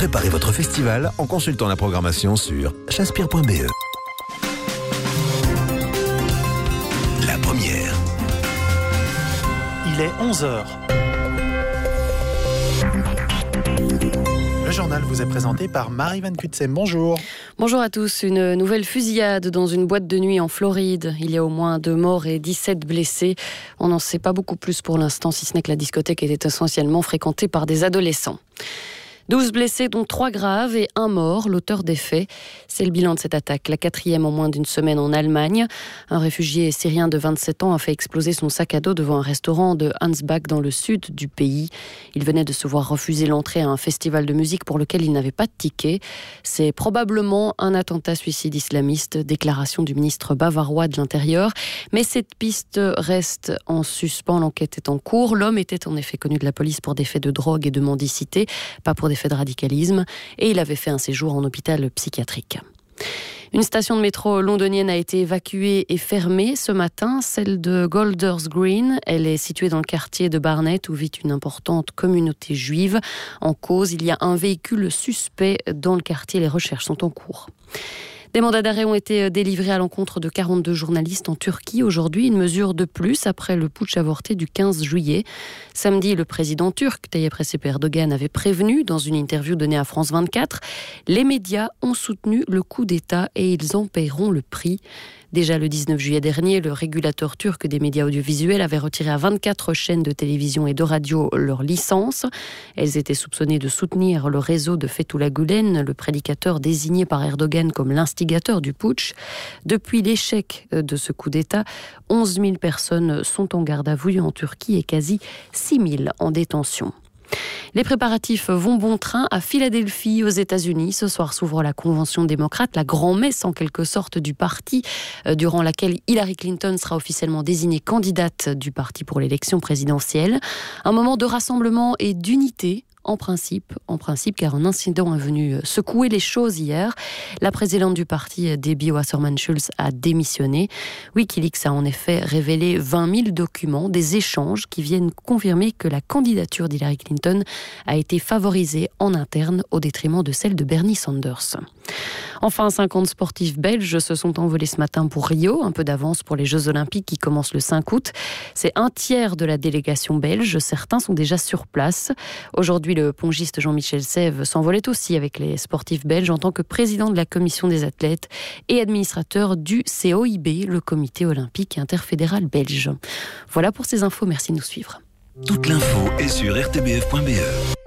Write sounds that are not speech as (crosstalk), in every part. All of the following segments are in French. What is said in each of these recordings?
Préparez votre festival en consultant la programmation sur chaspire.be. La première. Il est 11h. Le journal vous est présenté par Marie Van Kutsem. Bonjour. Bonjour à tous. Une nouvelle fusillade dans une boîte de nuit en Floride. Il y a au moins deux morts et 17 blessés. On n'en sait pas beaucoup plus pour l'instant, si ce n'est que la discothèque était essentiellement fréquentée par des adolescents. 12 blessés, dont 3 graves et un mort, l'auteur des faits. C'est le bilan de cette attaque, la quatrième en moins d'une semaine en Allemagne. Un réfugié syrien de 27 ans a fait exploser son sac à dos devant un restaurant de Hansbach dans le sud du pays. Il venait de se voir refuser l'entrée à un festival de musique pour lequel il n'avait pas de ticket. C'est probablement un attentat suicide islamiste, déclaration du ministre bavarois de l'Intérieur. Mais cette piste reste en suspens, l'enquête est en cours. L'homme était en effet connu de la police pour des faits de drogue et de mendicité, pas pour des de radicalisme, et il avait fait un séjour en hôpital psychiatrique. Une station de métro londonienne a été évacuée et fermée ce matin, celle de Golders Green. Elle est située dans le quartier de Barnet où vit une importante communauté juive. En cause, il y a un véhicule suspect dans le quartier. Les recherches sont en cours. Des mandats d'arrêt ont été euh, délivrés à l'encontre de 42 journalistes en Turquie aujourd'hui, une mesure de plus après le putsch avorté du 15 juillet. Samedi, le président turc Tayyip Recep Erdogan avait prévenu dans une interview donnée à France 24 les médias ont soutenu le coup d'État et ils en paieront le prix. Déjà le 19 juillet dernier, le régulateur turc des médias audiovisuels avait retiré à 24 chaînes de télévision et de radio leur licence. Elles étaient soupçonnées de soutenir le réseau de Fethullah Gulen, le prédicateur désigné par Erdogan comme l'instigateur du putsch. Depuis l'échec de ce coup d'État, 11 000 personnes sont en garde à vue en Turquie et quasi 6 000 en détention. Les préparatifs vont bon train à Philadelphie, aux États-Unis. Ce soir s'ouvre la convention démocrate, la grand-messe en quelque sorte du parti, euh, durant laquelle Hillary Clinton sera officiellement désignée candidate du parti pour l'élection présidentielle. Un moment de rassemblement et d'unité en principe, en car un incident est venu euh, secouer les choses hier. La présidente du parti, euh, Debbie Wasserman Schulz, a démissionné. Wikileaks a en effet révélé 20 000 documents, des échanges qui viennent confirmer que la candidature d'Hillary Clinton a été favorisée en interne au détriment de celle de Bernie Sanders. Enfin, 50 sportifs belges se sont envolés ce matin pour Rio, un peu d'avance pour les Jeux Olympiques qui commencent le 5 août. C'est un tiers de la délégation belge. Certains sont déjà sur place. Aujourd'hui, le pongiste Jean-Michel Sèvres s'envolait aussi avec les sportifs belges en tant que président de la commission des athlètes et administrateur du COIB, le comité olympique interfédéral belge. Voilà pour ces infos. Merci de nous suivre. Toute l'info est sur rtbf.be.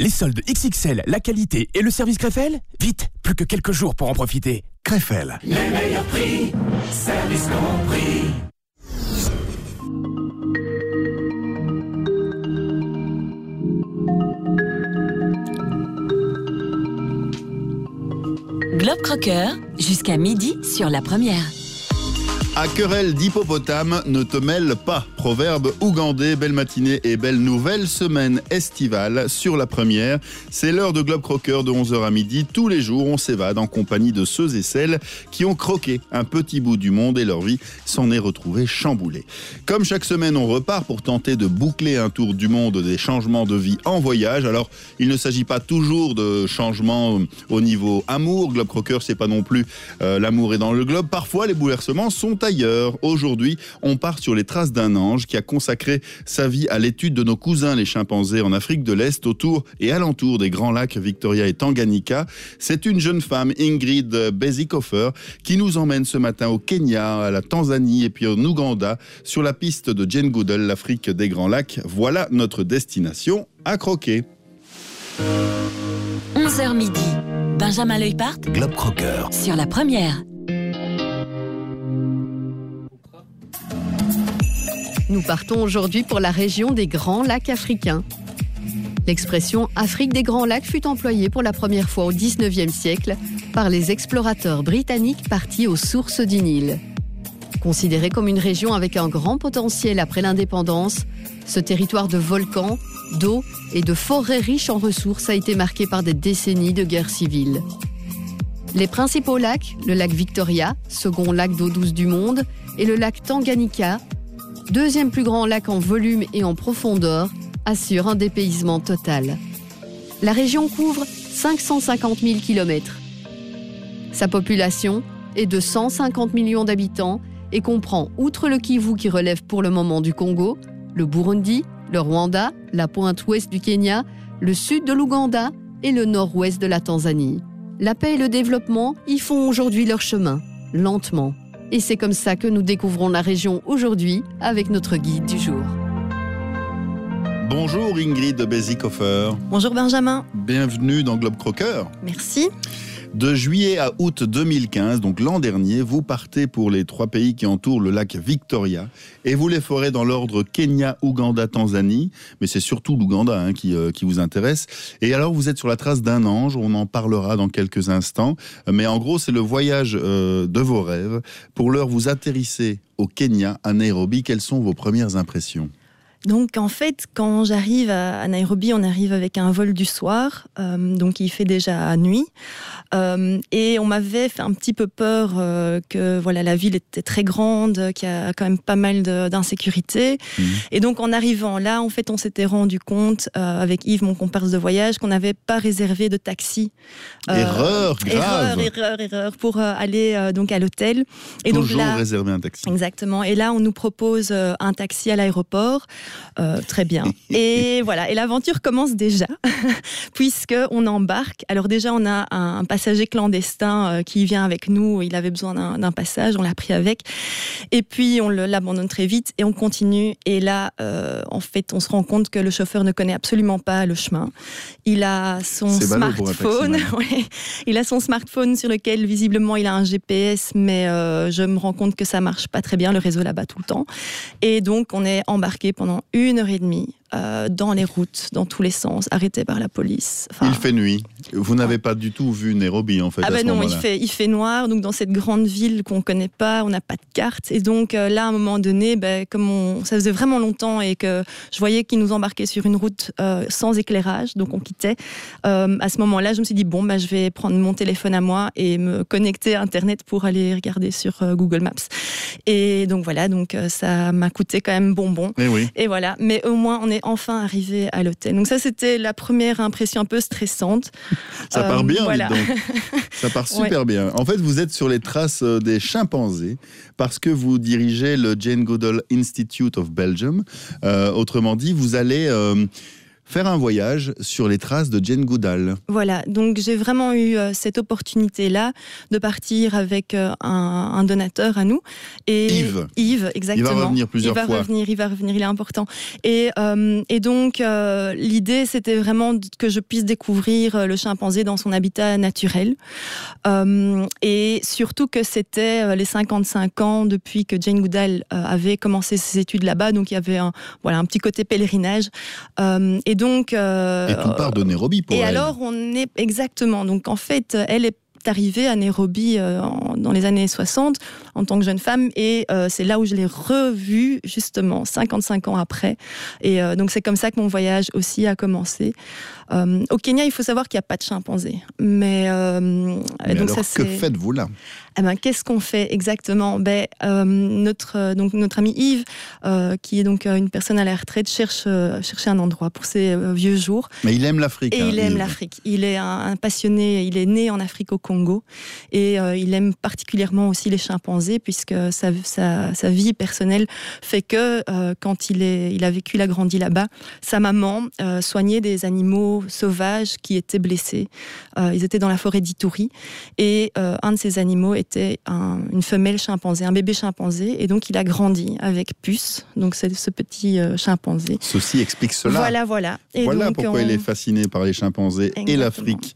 Les soldes XXL, la qualité et le service Krefel Vite, plus que quelques jours pour en profiter. Krefel. Les meilleurs prix, service compris. Globe Crocker, jusqu'à midi sur la première. À querelle d'hippopotame, ne te mêle pas. Proverbe ougandais, belle matinée et belle nouvelle semaine estivale sur la première. C'est l'heure de Globe Crocker de 11h à midi. Tous les jours, on s'évade en compagnie de ceux et celles qui ont croqué un petit bout du monde et leur vie s'en est retrouvée chamboulée. Comme chaque semaine, on repart pour tenter de boucler un tour du monde des changements de vie en voyage. Alors, il ne s'agit pas toujours de changements au niveau amour. Globe Crocker, c'est pas non plus euh, l'amour est dans le globe. Parfois, les bouleversements sont ailleurs. Aujourd'hui, on part sur les traces d'un ange qui a consacré sa vie à l'étude de nos cousins les chimpanzés en Afrique de l'Est, autour et alentour des grands lacs Victoria et Tanganyika. C'est une jeune femme, Ingrid Bezikofer, qui nous emmène ce matin au Kenya, à la Tanzanie et puis en Ouganda, sur la piste de Jane Goodall, l'Afrique des grands lacs. Voilà notre destination à croquer. 11h midi. Benjamin Leupart Globe Crocker. sur la première. Nous partons aujourd'hui pour la région des Grands Lacs africains. L'expression Afrique des Grands Lacs fut employée pour la première fois au XIXe siècle par les explorateurs britanniques partis aux sources du Nil. Considéré comme une région avec un grand potentiel après l'indépendance, ce territoire de volcans, d'eau et de forêts riches en ressources a été marqué par des décennies de guerre civile. Les principaux lacs, le lac Victoria, second lac d'eau douce du monde, et le lac Tanganyika, deuxième plus grand lac en volume et en profondeur, assure un dépaysement total. La région couvre 550 000 km. Sa population est de 150 millions d'habitants et comprend, outre le Kivu qui relève pour le moment du Congo, le Burundi, le Rwanda, la pointe ouest du Kenya, le sud de l'Ouganda et le nord-ouest de la Tanzanie. La paix et le développement y font aujourd'hui leur chemin, lentement. Et c'est comme ça que nous découvrons la région aujourd'hui avec notre guide du jour. Bonjour Ingrid Bezikofer. Bonjour Benjamin. Bienvenue dans Globe Crocker. Merci. De juillet à août 2015, donc l'an dernier, vous partez pour les trois pays qui entourent le lac Victoria et vous les ferez dans l'ordre Kenya, Ouganda, Tanzanie. Mais c'est surtout l'Ouganda hein, qui, euh, qui vous intéresse. Et alors vous êtes sur la trace d'un ange, on en parlera dans quelques instants. Mais en gros, c'est le voyage euh, de vos rêves. Pour l'heure, vous atterrissez au Kenya, à Nairobi. Quelles sont vos premières impressions? Donc en fait, quand j'arrive à, Nairobi, on arrive avec un vol du soir, euh, donc il fait déjà nuit, euh, et on m'avait fait un petit peu peur euh, que voilà la ville était très grande, qu'il y a quand même pas mal d'insécurité, mmh. et donc en arrivant là, en fait, on s'était rendu compte avec Yves, mon comparse de voyage, qu'on n'avait pas réservé de taxi. erreur grave. Erreur, erreur, erreur pour aller donc à l'hôtel. Et Toujours donc là, réserver un taxi. Exactement. Et là, on nous propose un taxi à l'aéroport. Euh, très bien. (laughs) Et voilà, et l'aventure commence déjà, (laughs) puisque on embarque. Alors déjà, on a un, passager clandestin euh, qui vient avec nous. Il avait besoin d'un passage, on l'a pris avec. Et puis on l'abandonne très vite et on continue. Et là, euh, en fait, on se rend compte que le chauffeur ne connaît absolument pas le chemin. Il a son smartphone. (laughs) il a son smartphone sur lequel visiblement il a un GPS, mais je me rends compte que ça marche pas très bien le réseau là-bas tout le temps. Et donc on est embarqué pendant une heure et demie euh, dans les routes, dans tous les sens, arrêté par la police. il fait nuit. Vous n'avez pas du tout vu Nairobi en fait. Ah ben non, il fait, il fait noir. Donc dans cette grande ville qu'on connaît pas, on n'a pas de carte. Et donc euh, là, à un moment donné, ben, comme on, ça faisait vraiment longtemps et que je voyais qu'ils nous embarquaient sur une route euh, sans éclairage, donc on quittait. à ce moment-là, je me suis dit bon, ben, je vais prendre mon téléphone à moi et me connecter à Internet pour aller regarder sur Google Maps. Et donc voilà, donc ça m'a coûté quand même bonbon. Et, eh oui. et voilà, mais au moins on est enfin arrivé à l'hôtel. Donc ça, c'était la première impression un peu stressante. (laughs) Ça part bien, euh, donc. (laughs) Ça part super bien. En fait, vous êtes sur les traces euh, des chimpanzés parce que vous dirigez le Jane Goodall Institute of Belgium. Euh, autrement dit, vous allez faire un voyage sur les traces de Jane Goodall. Voilà, donc j'ai vraiment eu euh, cette opportunité-là de partir avec euh, un, donateur à nous. Et Yves. Yves, exactement. Il va revenir plusieurs fois. Il va revenir, il va revenir, il est important. Et, euh, et donc, l'idée, c'était vraiment que je puisse découvrir le chimpanzé dans son habitat naturel. et surtout que c'était les 55 ans depuis que Jane Goodall avait commencé ses études là-bas. Donc, il y avait un, voilà, un petit côté pèlerinage. et donc, euh, et tout part de Nairobi pour et elle. Et alors, on est exactement. Donc, en fait, elle est arrivée à Nairobi euh, dans les années 60 en tant que jeune femme et euh, c'est là où je l'ai revue justement 55 ans après et donc c'est comme ça que mon voyage aussi a commencé au Kenya il faut savoir qu'il n'y a pas de chimpanzés mais, mais donc alors, que faites-vous là? Eh ben, qu'est-ce qu'on fait exactement? Ben, euh, notre, euh, donc, notre ami Yves, euh, qui est donc une personne à la retraite, cherche, chercher un endroit pour ses vieux jours. Mais il aime l'Afrique. Et hein, il aime l'Afrique. Il est un, passionné, il est né en Afrique au Congo. Et il aime particulièrement aussi les chimpanzés, puisque sa, sa, sa vie personnelle fait que quand il, est, il a vécu, il a grandi là-bas, sa maman soignait des animaux sauvages qui étaient blessés. ils étaient dans la forêt d'Ituri. Et un de ces animaux était une femelle chimpanzé, un bébé chimpanzé, et donc il a grandi avec Puce, donc c'est ce petit euh, chimpanzé. Ceci explique cela. Voilà, voilà. Et voilà pourquoi il est fasciné par les chimpanzés et l'Afrique.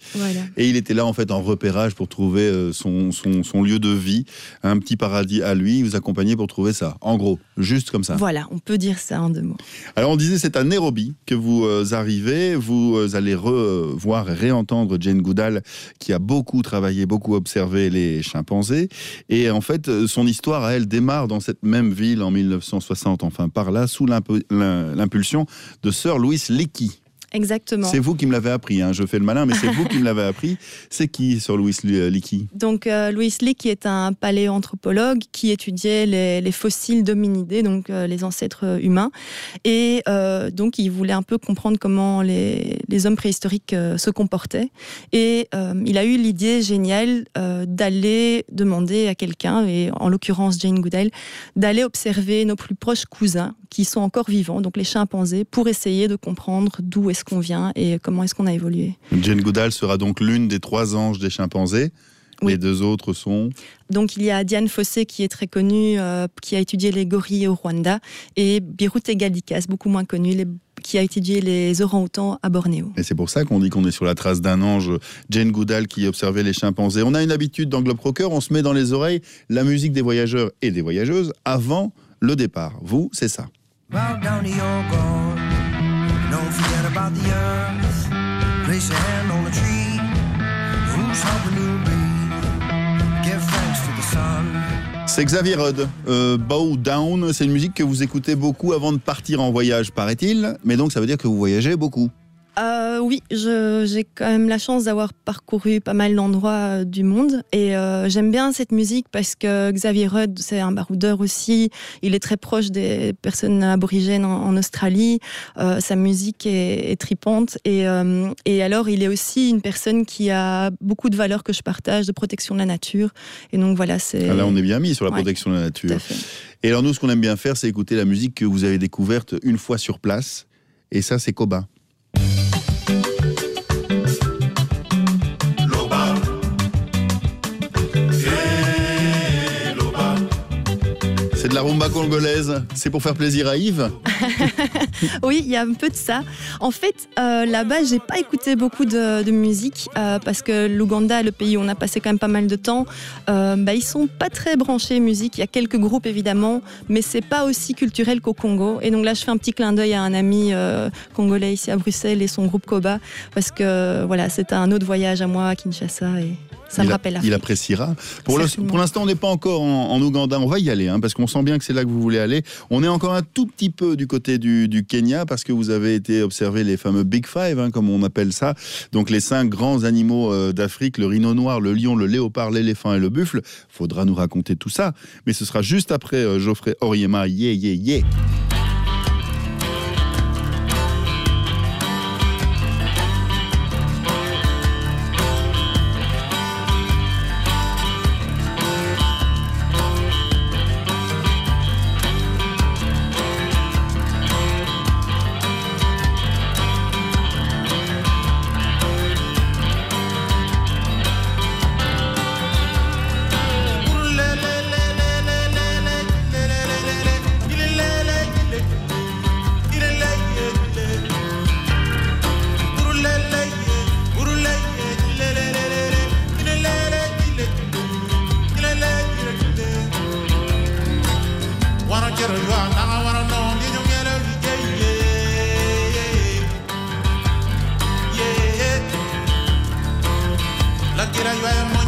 Et il était là en fait en repérage pour trouver euh, son, son, lieu de vie, un petit paradis à lui. Il vous accompagnait pour trouver ça, en gros, juste comme ça. Voilà, on peut dire ça en deux mots. Alors on disait c'est à Nairobi que vous euh, arrivez, vous allez revoir et réentendre Jane Goodall qui a beaucoup travaillé, beaucoup observé les chimpanzés et en fait, son histoire elle démarre dans cette même ville en 1960, enfin par là, sous l'impulsion de Sir Louis Leakey. Exactement. C'est vous qui me l'avez appris, hein. je fais le malin, mais c'est vous qui me l'avez appris. (laughs) C'est qui sur Louis Leakey? Donc euh, Louis Leakey est un paléanthropologue qui étudiait les, fossiles d'hominidés, donc euh, les ancêtres humains, et euh, donc il voulait un peu comprendre comment les, les hommes préhistoriques se comportaient. Et il a eu l'idée géniale d'aller demander à quelqu'un, et en l'occurrence Jane Goodall, d'aller observer nos plus proches cousins qui sont encore vivants, donc les chimpanzés, pour essayer de comprendre d'où est-ce qu'on vient et comment est-ce qu'on a évolué. Jane Goodall sera donc l'une des trois anges des chimpanzés. Les deux autres sont Donc il y a Diane Fossé qui est très connue, euh, qui a étudié les gorilles au Rwanda, et Birute Gadikas, beaucoup moins connue, qui a étudié les orang-outans à Bornéo. Et c'est pour ça qu'on dit qu'on est sur la trace d'un ange, Jane Goodall qui observait les chimpanzés. On a une habitude dans Globe Rocker, on se met dans les oreilles la musique des voyageurs et des voyageuses avant le départ. Vous, c'est ça. C'est Xavier Rudd. Euh, Bow Down, c'est une musique que vous écoutez beaucoup avant de partir en voyage, paraît-il. Mais donc ça veut dire que vous voyagez beaucoup. Euh, oui, j'ai quand même la chance d'avoir parcouru pas mal d'endroits euh, du monde et euh, j'aime bien cette musique parce que Xavier Rudd, c'est un baroudeur aussi. Il est très proche des personnes aborigènes en, Australie. sa musique est, tripante et, et, alors il est aussi une personne qui a beaucoup de valeurs que je partage, de protection de la nature. Et donc voilà, c'est. Ah, là, on est bien mis sur la protection de la nature. Et alors nous, ce qu'on aime bien faire, c'est écouter la musique que vous avez découverte une fois sur place. Et ça, c'est Coba. La rumba congolaise. C'est pour faire plaisir à Yves (laughs) Oui, il y a un peu de ça. En fait, euh, là-bas, j'ai pas écouté beaucoup de, musique euh, parce que l'Ouganda, le pays où on a passé quand même pas mal de temps, euh, bah, ils sont pas très branchés musique. Il y a quelques groupes évidemment, mais c'est pas aussi culturel qu'au Congo. Et donc là, je fais un petit clin d'œil à un ami congolais ici à Bruxelles et son groupe Koba parce que voilà, c'était un autre voyage à moi à Kinshasa et ça il me rappelle Il appréciera. Pour, l'instant, on n'est pas encore en, Ouganda. On va y aller, hein, parce qu'on sent bien que c'est là que vous voulez aller. On est encore un tout petit peu du côté du, Kenya, parce que vous avez été observer les fameux Big Five, hein, comme on appelle ça. Donc les cinq grands animaux euh, d'Afrique, le rhino noir, le lion, le léopard, l'éléphant et le buffle. Faudra nous raconter tout ça. Mais ce sera juste après euh, Geoffrey Oriema. Yeah, yeah, yeah. Yeah, Quiera yo a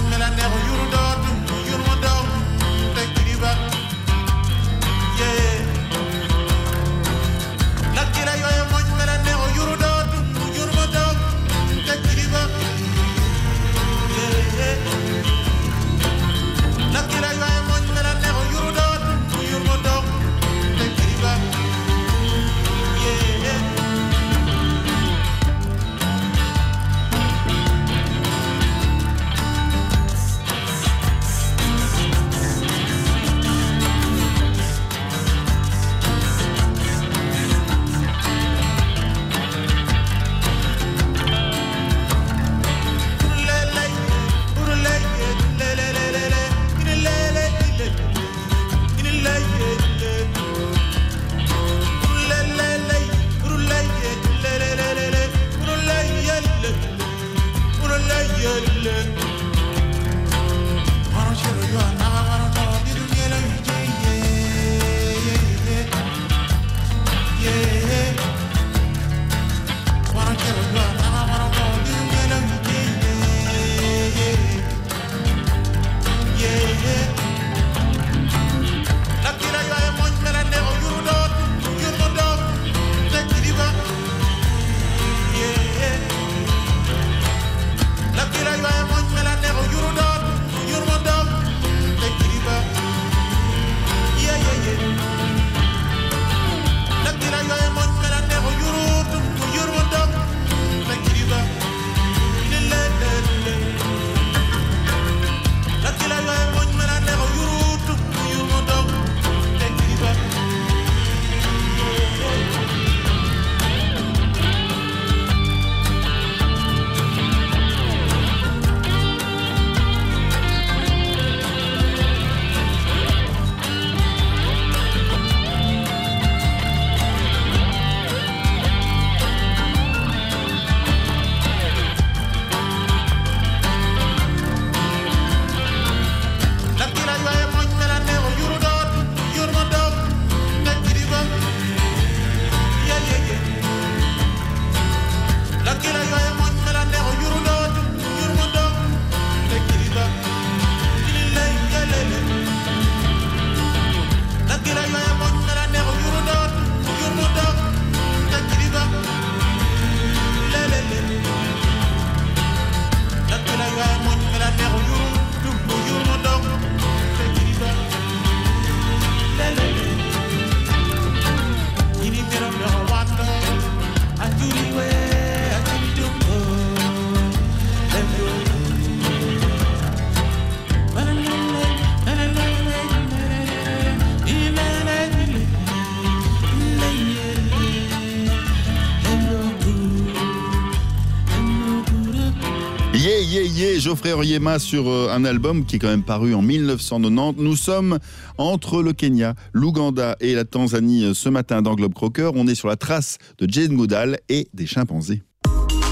Geoffrey Oriema sur euh, un album qui est quand même paru en 1990. Nous sommes entre le Kenya, l'Ouganda et la Tanzanie euh, ce matin dans Globe Crocker. On est sur la trace de Jane Goodall et des chimpanzés.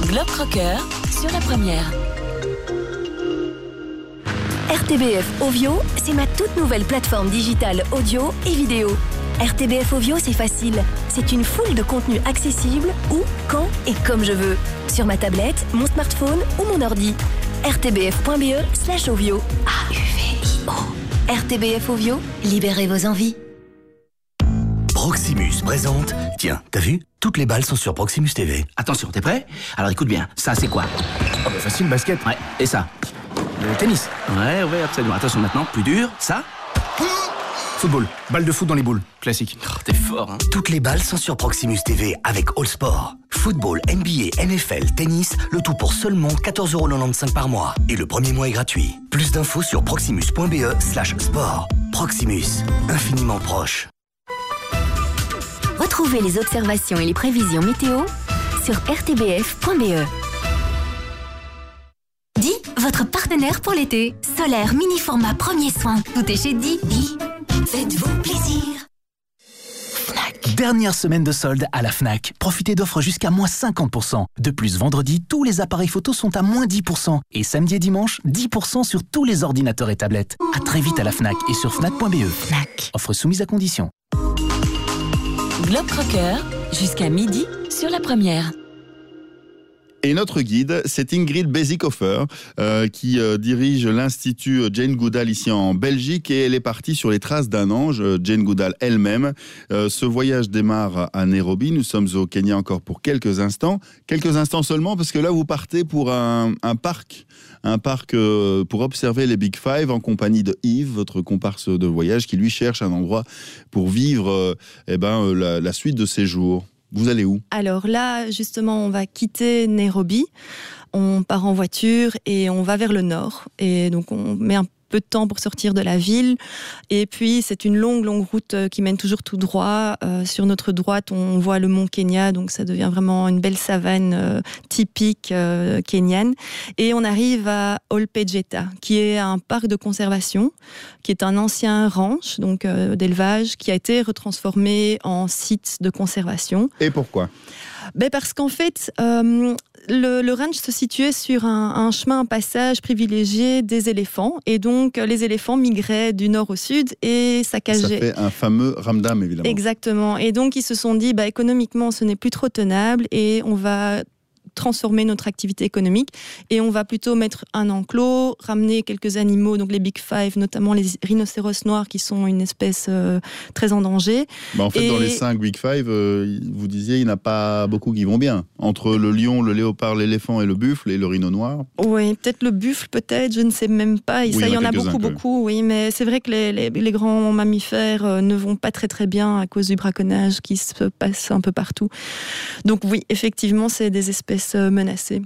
Globe Crocker sur la première. RTBF Ovio, c'est ma toute nouvelle plateforme digitale audio et vidéo. RTBF Ovio, c'est facile. C'est une foule de contenus accessibles où, quand et comme je veux. Sur ma tablette, mon smartphone ou mon ordi. rtbf.be slash Ovio. A-U-V-I-O. RTBF Ovio, libérez vos envies. Proximus présente. Tiens, t'as vu? Toutes les balles sont sur Proximus TV. Attention, t'es prêt? Alors écoute bien, ça c'est quoi? Oh, bah, Facile, basket. Ouais, et ça? Le tennis. Ouais, ouais, absolument. Attention maintenant, plus dur, ça? Football. Balle de foot dans les boules. Classique. Oh, T'es fort, hein Toutes les balles sont sur Proximus TV avec All Sport. Football, NBA, NFL, tennis, le tout pour seulement 14,95€ par mois. Et le premier mois est gratuit. Plus d'infos sur proximus.be slash sport. Proximus, infiniment proche. Retrouvez les observations et les prévisions météo sur rtbf.be. Di, votre partenaire pour l'été. Solaire, mini format, premier soin. Tout est chez Di. Faites-vous plaisir. Dernière semaine de solde à la FNAC. Profitez d'offres jusqu'à moins 50%. De plus, vendredi, tous les appareils photos sont à moins 10%. Et samedi et dimanche, 10% sur tous les ordinateurs et tablettes. À très vite à la FNAC et sur FNAC.be. FNAC. Offre soumise à condition. Globe Crocker, jusqu'à midi sur la première. Et notre guide, c'est Ingrid Bezikofer, euh, qui euh, dirige l'Institut Jane Goodall ici en Belgique et elle est partie sur les traces d'un ange, euh, Jane Goodall elle-même. Euh, ce voyage démarre à Nairobi. Nous sommes au Kenya encore pour quelques instants. Quelques instants seulement parce que là, vous partez pour un, parc. Un parc pour observer les Big Five en compagnie de Yves, votre comparse de voyage, qui lui cherche un endroit pour vivre eh ben, la, la suite de ses jours. Vous allez où? Alors là, justement, on va quitter Nairobi. On part en voiture et on va vers le nord. Et donc, on met un peu de temps pour sortir de la ville. Et puis, c'est une longue, longue route euh, qui mène toujours tout droit. Euh, sur notre droite, on voit le mont Kenya. Donc, ça devient vraiment une belle savane euh, typique euh, kenyane. Et on arrive à Olpejeta, qui est un parc de conservation, qui est un ancien ranch, donc d'élevage, qui a été retransformé en site de conservation. Et pourquoi? Ben Parce qu'en fait, le, le, ranch se situait sur un, un, chemin, un passage privilégié des éléphants. Et donc, les éléphants migraient du nord au sud et saccageaient. Ça fait un fameux ramdam, évidemment. Exactement. Et donc, ils se sont dit, bah, économiquement, ce n'est plus trop tenable et on va transformer notre activité économique et on va plutôt mettre un enclos, ramener quelques animaux, donc les Big Five, notamment les rhinocéros noirs qui sont une espèce euh, très en danger. Bah en fait, et... dans les cinq Big Five, euh, vous disiez, il n'y en a pas beaucoup qui vont bien. Entre le lion, le léopard, l'éléphant et le buffle et le rhino noir. Oui, peut-être le buffle, peut-être, je ne sais même pas. Et oui, ça, il y en a beaucoup, beaucoup, oui, mais c'est vrai que les, les, les, grands mammifères euh, ne vont pas très très bien à cause du braconnage qui se passe un peu partout. Donc oui, effectivement, c'est des espèces menacées.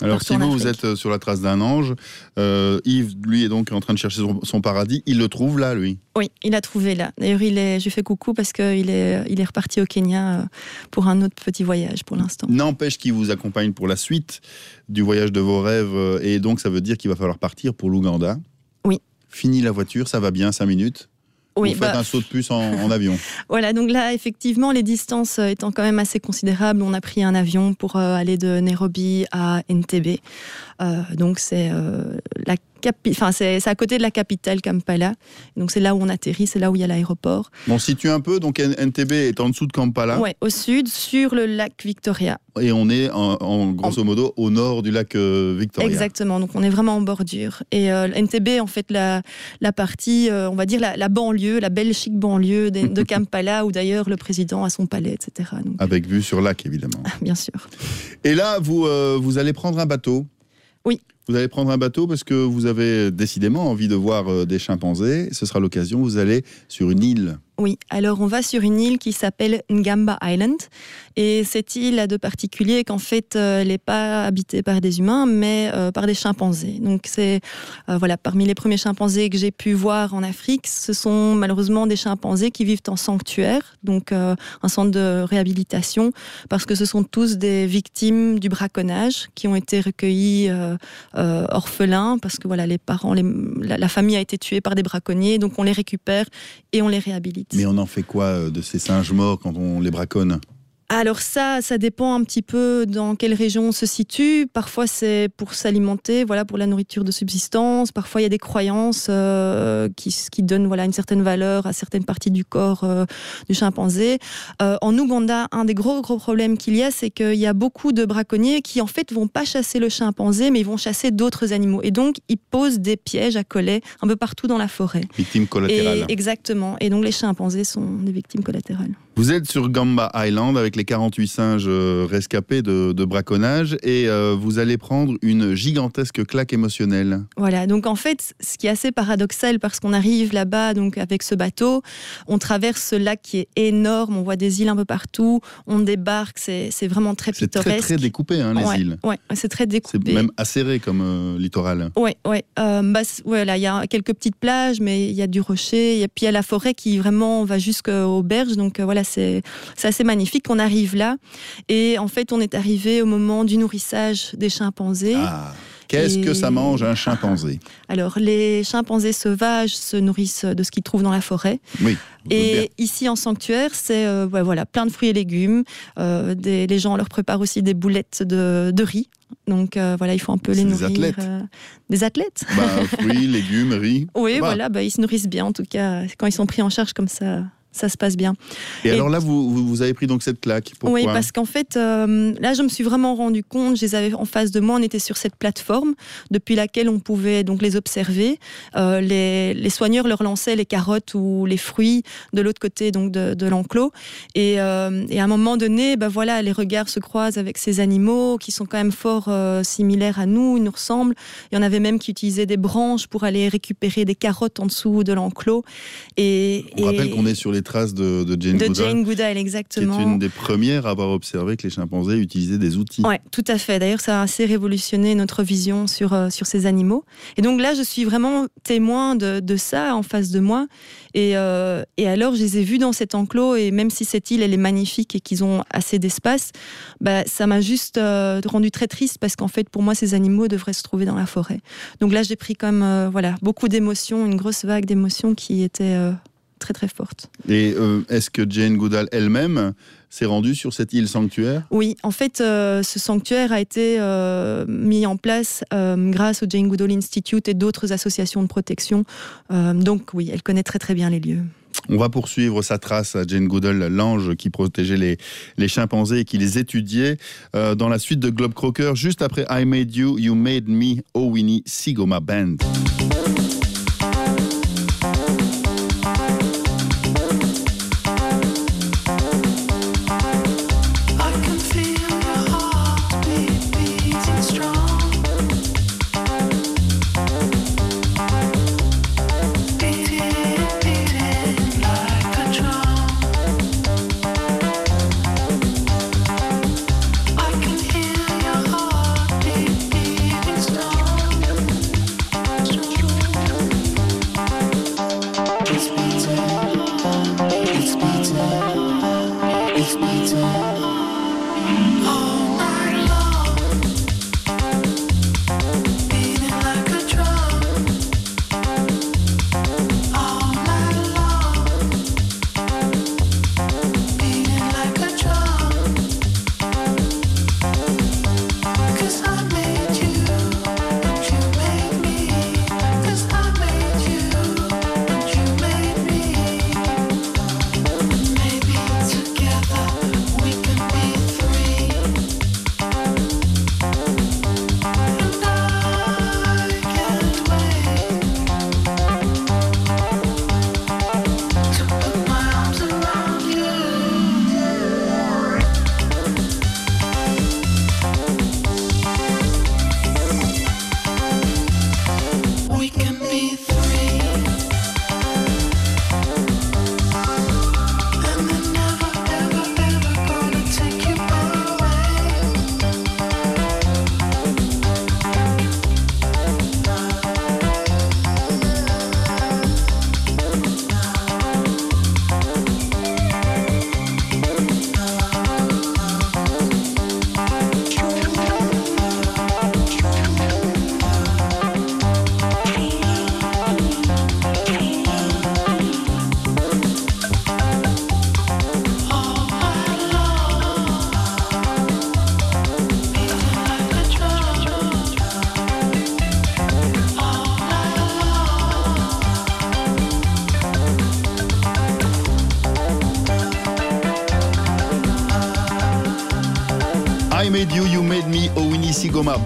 Alors si vous, êtes sur la trace d'un ange, euh, Yves, lui, est donc en train de chercher son, son, paradis. Il le trouve là, lui Oui, il l'a trouvé là. D'ailleurs, il est, je lui fais coucou parce qu'il est, il est reparti au Kenya euh, pour un autre petit voyage pour l'instant. N'empêche qu'il vous accompagne pour la suite du voyage de vos rêves. euh, Et donc, ça veut dire qu'il va falloir partir pour l'Ouganda. Oui. Fini la voiture, ça va bien, 5 minutes oui, vous faites bah, un saut de puce en, en avion. (laughs) voilà, donc là, effectivement, les distances étant quand même assez considérables, on a pris un avion pour euh, aller de Nairobi à NTB. Euh, donc c'est euh, la Enfin, c'est à côté de la capitale Kampala. Donc c'est là où on atterrit, c'est là où il y a l'aéroport. On situe un peu, donc NTB est en dessous de Kampala. Oui, au sud, sur le lac Victoria. Et on est en, en grosso modo au nord du lac euh, Victoria. Exactement, donc on est vraiment en bordure. Et euh, NTB, en fait, la, la partie, euh, on va dire la, la, banlieue, la belle chic banlieue de, de (laughs) Kampala, où d'ailleurs le président a son palais, etc. Donc, Avec vue sur lac, évidemment. (laughs) Bien sûr. Et là, vous, euh, vous allez prendre un bateau. Oui. Vous allez prendre un bateau parce que vous avez décidément envie de voir euh, des chimpanzés. Ce sera l'occasion. Vous allez sur une île. Oui. Alors on va sur une île qui s'appelle Ngamba Island. Et cette île a de particulier qu'en fait, euh, elle n'est pas habitée par des humains, mais euh, par des chimpanzés. Donc c'est, euh, voilà, parmi les premiers chimpanzés que j'ai pu voir en Afrique, ce sont malheureusement des chimpanzés qui vivent en sanctuaire, donc un centre de réhabilitation, parce que ce sont tous des victimes du braconnage qui ont été recueillis orphelins, parce que voilà, les parents, la, la famille a été tuée par des braconniers, donc on les récupère et on les réhabilite. Mais on en fait quoi de ces singes morts quand on les braconne? Alors ça, ça dépend un petit peu dans quelle région on se situe. Parfois c'est pour s'alimenter, voilà, pour la nourriture de subsistance. Parfois il y a des croyances euh, qui, qui, donnent voilà une certaine valeur à certaines parties du corps euh, du chimpanzé. Euh, en Ouganda, un des gros gros problèmes qu'il y a, c'est qu'il y a beaucoup de braconniers qui en fait vont pas chasser le chimpanzé, mais ils vont chasser d'autres animaux. Et donc ils posent des pièges à collets un peu partout dans la forêt. Victimes collatérales. exactement. Et donc les chimpanzés sont des victimes collatérales. Vous êtes sur Gamba Island avec les 48 singes euh, rescapés de, braconnage et euh, vous allez prendre une gigantesque claque émotionnelle. Voilà, donc en fait, ce qui est assez paradoxal parce qu'on arrive là-bas donc avec ce bateau, on traverse ce lac qui est énorme, on voit des îles un peu partout, on débarque, c'est vraiment très pittoresque. C'est très, très découpé hein, les îles. Ouais, c'est très découpé. C'est même acéré comme euh, littoral. Ouais, ouais. Bah, voilà, il y a quelques petites plages, mais il y a du rocher, et puis il y a la forêt qui vraiment va jusqu'aux berges, donc voilà c'est assez magnifique. On arrive là et en fait, on est arrivé au moment du nourrissage des chimpanzés. Ah. Qu'est-ce que ça mange un chimpanzé? (laughs) Alors, les chimpanzés sauvages se nourrissent de ce qu'ils trouvent dans la forêt. Oui. Et ici, en sanctuaire, c'est euh, voilà, plein de fruits et légumes. Euh, les gens leur préparent aussi des boulettes de, riz. Donc euh, voilà, il faut un peu les nourrir. Des athlètes. des athlètes. Bah, fruits, (laughs) légumes, riz. Oui, voilà, bah, ils se nourrissent bien en tout cas quand ils sont pris en charge comme ça ça se passe bien. Et, alors là, vous, vous, avez pris donc cette claque. Pourquoi oui, parce qu'en fait, euh, là, je me suis vraiment rendu compte, je les avais en face de moi, on était sur cette plateforme depuis laquelle on pouvait donc les observer. Euh, les, les, soigneurs leur lançaient les carottes ou les fruits de l'autre côté donc de, de l'enclos. Et, euh, et, à un moment donné, ben voilà, les regards se croisent avec ces animaux qui sont quand même fort similaires à nous, ils nous ressemblent. Il y en avait même qui utilisaient des branches pour aller récupérer des carottes en dessous de l'enclos. Et, on rappelle qu'on est sur les traces de, Jane de Goodall. Jane Goodall, exactement. Qui est une des premières à avoir observé que les chimpanzés utilisaient des outils. Oui, tout à fait. D'ailleurs, ça a assez révolutionné notre vision sur, euh, sur ces animaux. Et donc là, je suis vraiment témoin de, de ça en face de moi. Et, euh, et, alors, je les ai vus dans cet enclos, et même si cette île, elle est magnifique et qu'ils ont assez d'espace, bah, ça m'a juste euh, rendu très triste parce qu'en fait, pour moi, ces animaux devraient se trouver dans la forêt. Donc là, j'ai pris comme voilà, beaucoup d'émotions, une grosse vague d'émotions qui était très très forte. Et euh, est-ce que Jane Goodall elle-même s'est rendue sur cette île sanctuaire? Oui, en fait, euh, ce sanctuaire a été euh, mis en place grâce au Jane Goodall Institute et d'autres associations de protection. donc oui, elle connaît très très bien les lieux. On va poursuivre sa trace à Jane Goodall, l'ange qui protégeait les, les, chimpanzés et qui les étudiait dans la suite de Globe Crocker, juste après I Made You, You Made Me, Oh Winnie, Sigoma Band.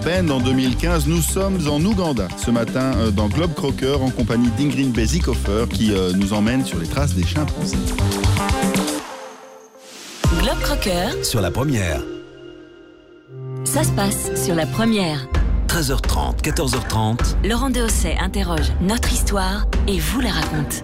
Band en 2015. Nous sommes en Ouganda ce matin euh, dans Globe Crocker en compagnie d'Ingrid Bezikofer qui euh, nous emmène sur les traces des chimpanzés. Globe Crocker, Sur la première, ça se passe sur la première. 13h30, 14h30, Laurent Deosset interroge notre histoire et vous la raconte.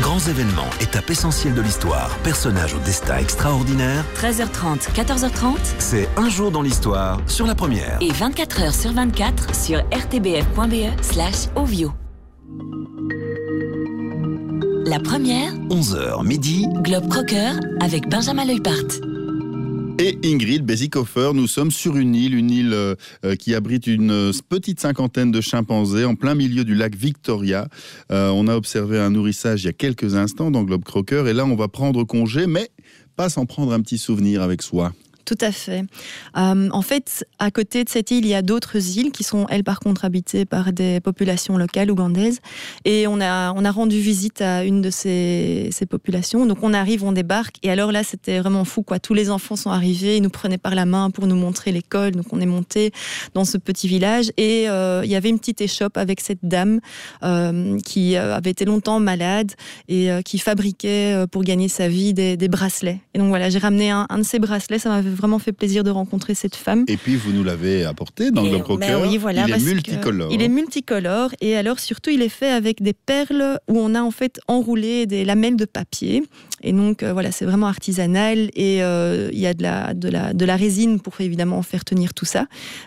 Grands événements, étapes essentielles de l'histoire, personnages au destin extraordinaire. 13h30, 14h30 C'est un jour dans l'histoire sur la première. et 24 h sur 24 sur rtbf.be slash ovio. La première, 11h midi, Globe Crocker avec Benjamin Leupart. Et Ingrid Bezikofer, nous sommes sur une île, une île euh, euh, qui abrite une euh, petite cinquantaine de chimpanzés en plein milieu du lac Victoria. On a observé un nourrissage il y a quelques instants dans Globe Crocker et là on va prendre congé, mais pas sans prendre un petit souvenir avec soi. Tout à fait. Euh, en fait, à côté de cette île, il y a d'autres îles qui sont, elles, par contre, habitées par des populations locales ougandaises. Et on a, on a rendu visite à une de ces, ces populations. Donc, on arrive, on débarque. Et alors là, c'était vraiment fou, quoi. Tous les enfants sont arrivés, ils nous prenaient par la main pour nous montrer l'école. Donc, on est monté dans ce petit village. Et euh, il y avait une petite échoppe avec cette dame euh, qui avait été longtemps malade et qui fabriquait, pour gagner sa vie, des, des bracelets. Et donc, voilà, j'ai ramené un, un de ces bracelets. Ça m'avait vraiment fait plaisir de rencontrer cette femme. Et puis vous nous l'avez apporté dans Et- Globe Crocker. ben oui, voilà, il est multicolore. Il est multicolore et alors surtout il est fait avec des perles où on a en fait enroulé des lamelles de papier. Et donc euh, voilà, c'est vraiment artisanal et euh, il y a de la, de, la, de la résine pour évidemment faire tenir tout ça.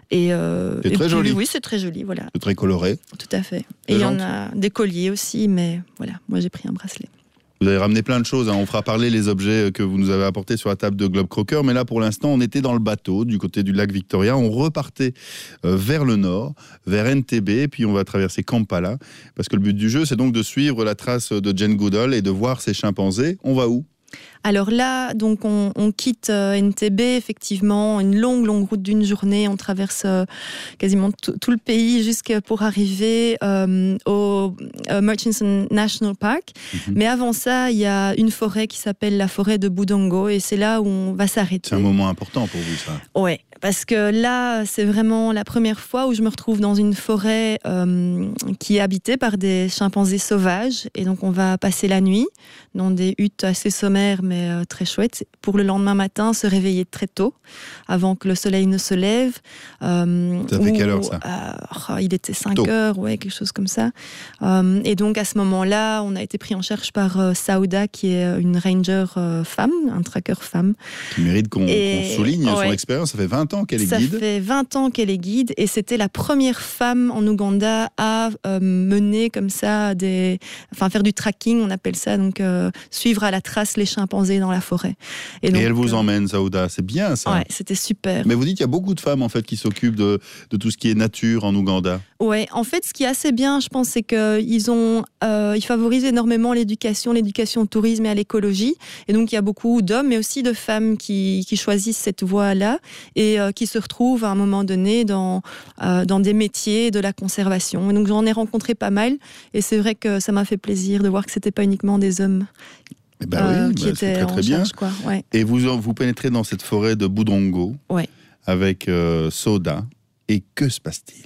Et, euh, C'est très puis, joli. Oui, c'est très joli, voilà, C'est très coloré. tout à fait. Et il y en a des colliers aussi, mais voilà, moi j'ai pris un bracelet. Vous avez ramené plein de choses. hein. On fera parler les objets que vous nous avez apportés sur la table de Globe Crocker. Mais là, pour l'instant, on était dans le bateau du côté du lac Victoria. On repartait euh, vers le nord, vers NTB, puis on va traverser Kampala. Parce que le but du jeu, c'est donc de suivre la trace de Jane Goodall et de voir ces chimpanzés. On va où? Alors là, donc on, on quitte euh, NTB, effectivement, une longue, longue route d'une journée. On traverse euh, quasiment tout, le pays jusqu'à pour arriver euh, au Murchison National Park. Mais avant ça, il y a une forêt qui s'appelle la forêt de Budongo et c'est là où on va s'arrêter. C'est un moment important pour vous, ça. Ouais, parce que là, c'est vraiment la première fois où je me retrouve dans une forêt euh, qui est habitée par des chimpanzés sauvages. Et donc, on va passer la nuit dans des huttes assez sommaires, mais euh, très chouettes, pour le lendemain matin se réveiller très tôt, avant que le soleil ne se lève. Euh, Ça fait quelle heure, ça euh, oh, Il était 5 Tôt. heures, ouais, quelque chose comme ça. Et donc, à ce moment-là, on a été pris en charge par Sauda, qui est une ranger femme, un tracker femme. Qui mérite qu'on souligne son expérience. Ça fait 20 ans qu'elle est Ça guide. fait 20 ans qu'elle est guide et c'était la première femme en Ouganda à euh, mener comme ça des, enfin faire du tracking, on appelle ça, donc euh, suivre à la trace les chimpanzés dans la forêt. Et, donc, elle vous euh, emmène, Saouda. C'est bien, ça. Ouais, c'était super. Mais vous dites qu'il y a beaucoup de femmes en fait qui s'occupent de, de tout ce qui est nature en Ouganda. Ouais, en fait, ce qui est assez bien, je pense, c'est qu'ils ont, ils favorisent énormément l'éducation, l'éducation au tourisme et à l'écologie. Et donc, il y a beaucoup d'hommes, mais aussi de femmes qui, qui choisissent cette voie-là et euh, qui se retrouvent à un moment donné dans, euh, dans des métiers de la conservation. Et donc, j'en ai rencontré pas mal. Et c'est vrai que ça m'a fait plaisir de voir que c'était pas uniquement des hommes Eh ben euh, oui, qui bah, étaient très en très bien. charge, quoi. Ouais. Et vous, vous pénétrez dans cette forêt de Budongo Ouais. avec Soda. Et que se passe-t-il?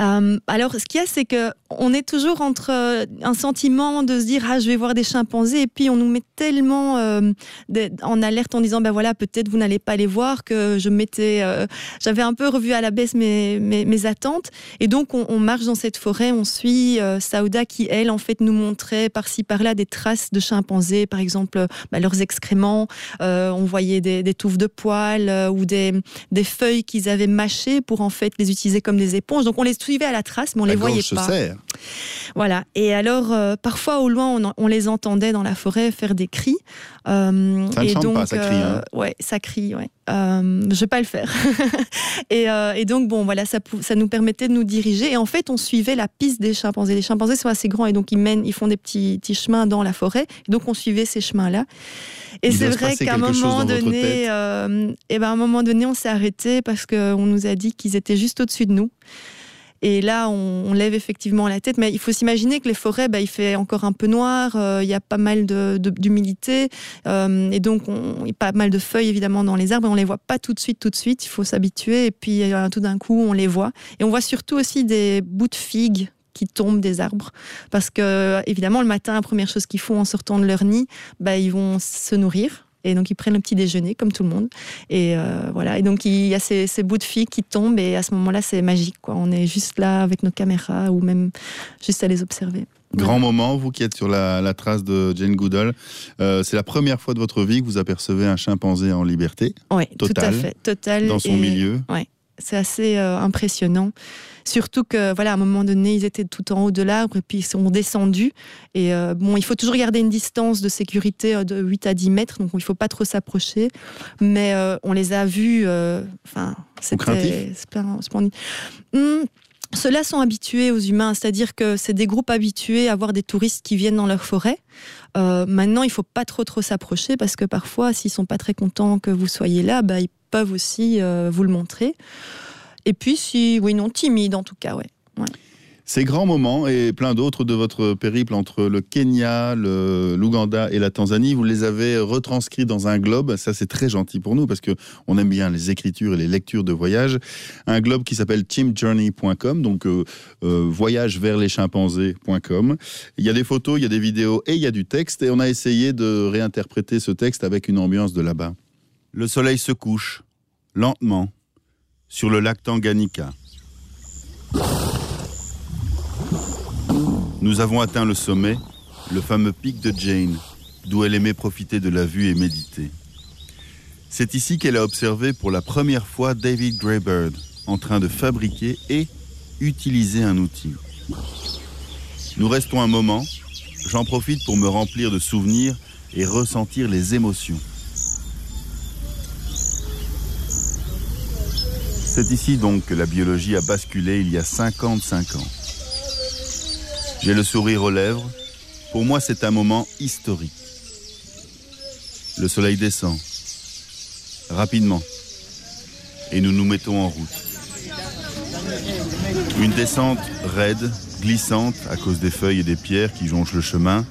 Euh, alors, ce qu'il y a, c'est que on est toujours entre euh, un sentiment de se dire ah je vais voir des chimpanzés et puis on nous met tellement euh, en alerte en disant ben voilà peut-être vous n'allez pas les voir que je m'étais euh, j'avais un peu revu à la baisse mes, mes, mes attentes. Et donc on, on marche dans cette forêt on suit euh, Sauda qui elle en fait nous montrait par-ci par-là des traces de chimpanzés par exemple bah, leurs excréments on voyait des, des touffes de poils ou des, des feuilles qu'ils avaient mâchées pour en fait les utiliser comme des éponges. Donc on les suivait à la trace mais on La les voyait se pas serre. voilà. Et alors, euh, parfois au loin, on, en- on les entendait dans la forêt faire des cris. Euh, Ça ne et chante donc, pas, ça crie, hein. ouais, ça crie. Ouais. Euh, je vais pas le faire. (laughs) et, euh, et donc bon, voilà, ça, nous permettait de nous diriger. Et en fait, on suivait la piste des chimpanzés. Les chimpanzés sont assez grands et donc ils mènent, ils font des petits, petits chemins dans la forêt. Et donc on suivait ces chemins-là. Et c'est vrai qu'à un moment donné, euh, eh ben, à un moment donné, on s'est arrêté parce qu'on nous a dit qu'ils étaient juste au-dessus de nous. Et là, on, lève effectivement la tête, mais il faut s'imaginer que les forêts, bah, il fait encore un peu noir, euh, il y a pas mal d'humidité, euh, et donc on, il y a pas mal de feuilles évidemment dans les arbres, et on les voit pas tout de suite, tout de suite, il faut s'habituer, et puis euh, tout d'un coup, on les voit. Et on voit surtout aussi des bouts de figues qui tombent des arbres. Parce que, évidemment, le matin, la première chose qu'ils font en sortant de leur nid, bah, ils vont se nourrir. Et donc, ils prennent le petit déjeuner, comme tout le monde. Et euh, voilà. Et donc, il y a ces, bouts de figues qui tombent. Et à ce moment-là, c'est magique. Quoi. On est juste là avec nos caméras ou même juste à les observer. Grand moment, vous qui êtes sur la, trace de Jane Goodall. Euh, c'est la première fois de votre vie que vous apercevez un chimpanzé en liberté. Oui, tout à fait. Total. Dans son milieu. Oui, c'est assez euh, impressionnant. Surtout que, voilà, à un moment donné, ils étaient tout en haut de l'arbre et puis ils sont descendus. Et euh, bon, il faut toujours garder une distance de sécurité euh, de 8 à 10 mètres, donc il ne faut pas trop s'approcher. Mais on les a vus, enfin, c'était splendide. Hum, ceux-là sont habitués aux humains, c'est-à-dire que c'est des groupes habitués à voir des touristes qui viennent dans leur forêt. maintenant, il faut pas trop trop s'approcher parce que parfois, s'ils sont pas très contents que vous soyez là, bah, ils peuvent aussi vous le montrer. Et puis, si, oui, non, timide en tout cas, ouais. Ces grands moments et plein d'autres de votre périple entre le Kenya, l'Ouganda et la Tanzanie, vous les avez retranscrits dans un globe. Ça, c'est très gentil pour nous parce que on aime bien les écritures et les lectures de voyage. Un globe qui s'appelle teamjourney.com, donc euh, euh, voyage vers les chimpanzés.com. Il y a des photos, il y a des vidéos et il y a du texte. Et on a essayé de réinterpréter ce texte avec une ambiance de là-bas. Le soleil se couche lentement sur le lac Tanganyika. Nous avons atteint le sommet, le fameux pic de Jane, d'où elle aimait profiter de la vue et méditer. C'est ici qu'elle a observé pour la première fois David Greybird en train de fabriquer et utiliser un outil. Nous restons un moment, j'en profite pour me remplir de souvenirs et ressentir les émotions. C'est ici donc que la biologie a basculé il y a 55 ans. J'ai le sourire aux lèvres. Pour moi, c'est un moment historique. Le soleil descend rapidement et nous nous mettons en route. Une descente raide, glissante à cause des feuilles et des pierres qui jonchent le chemin,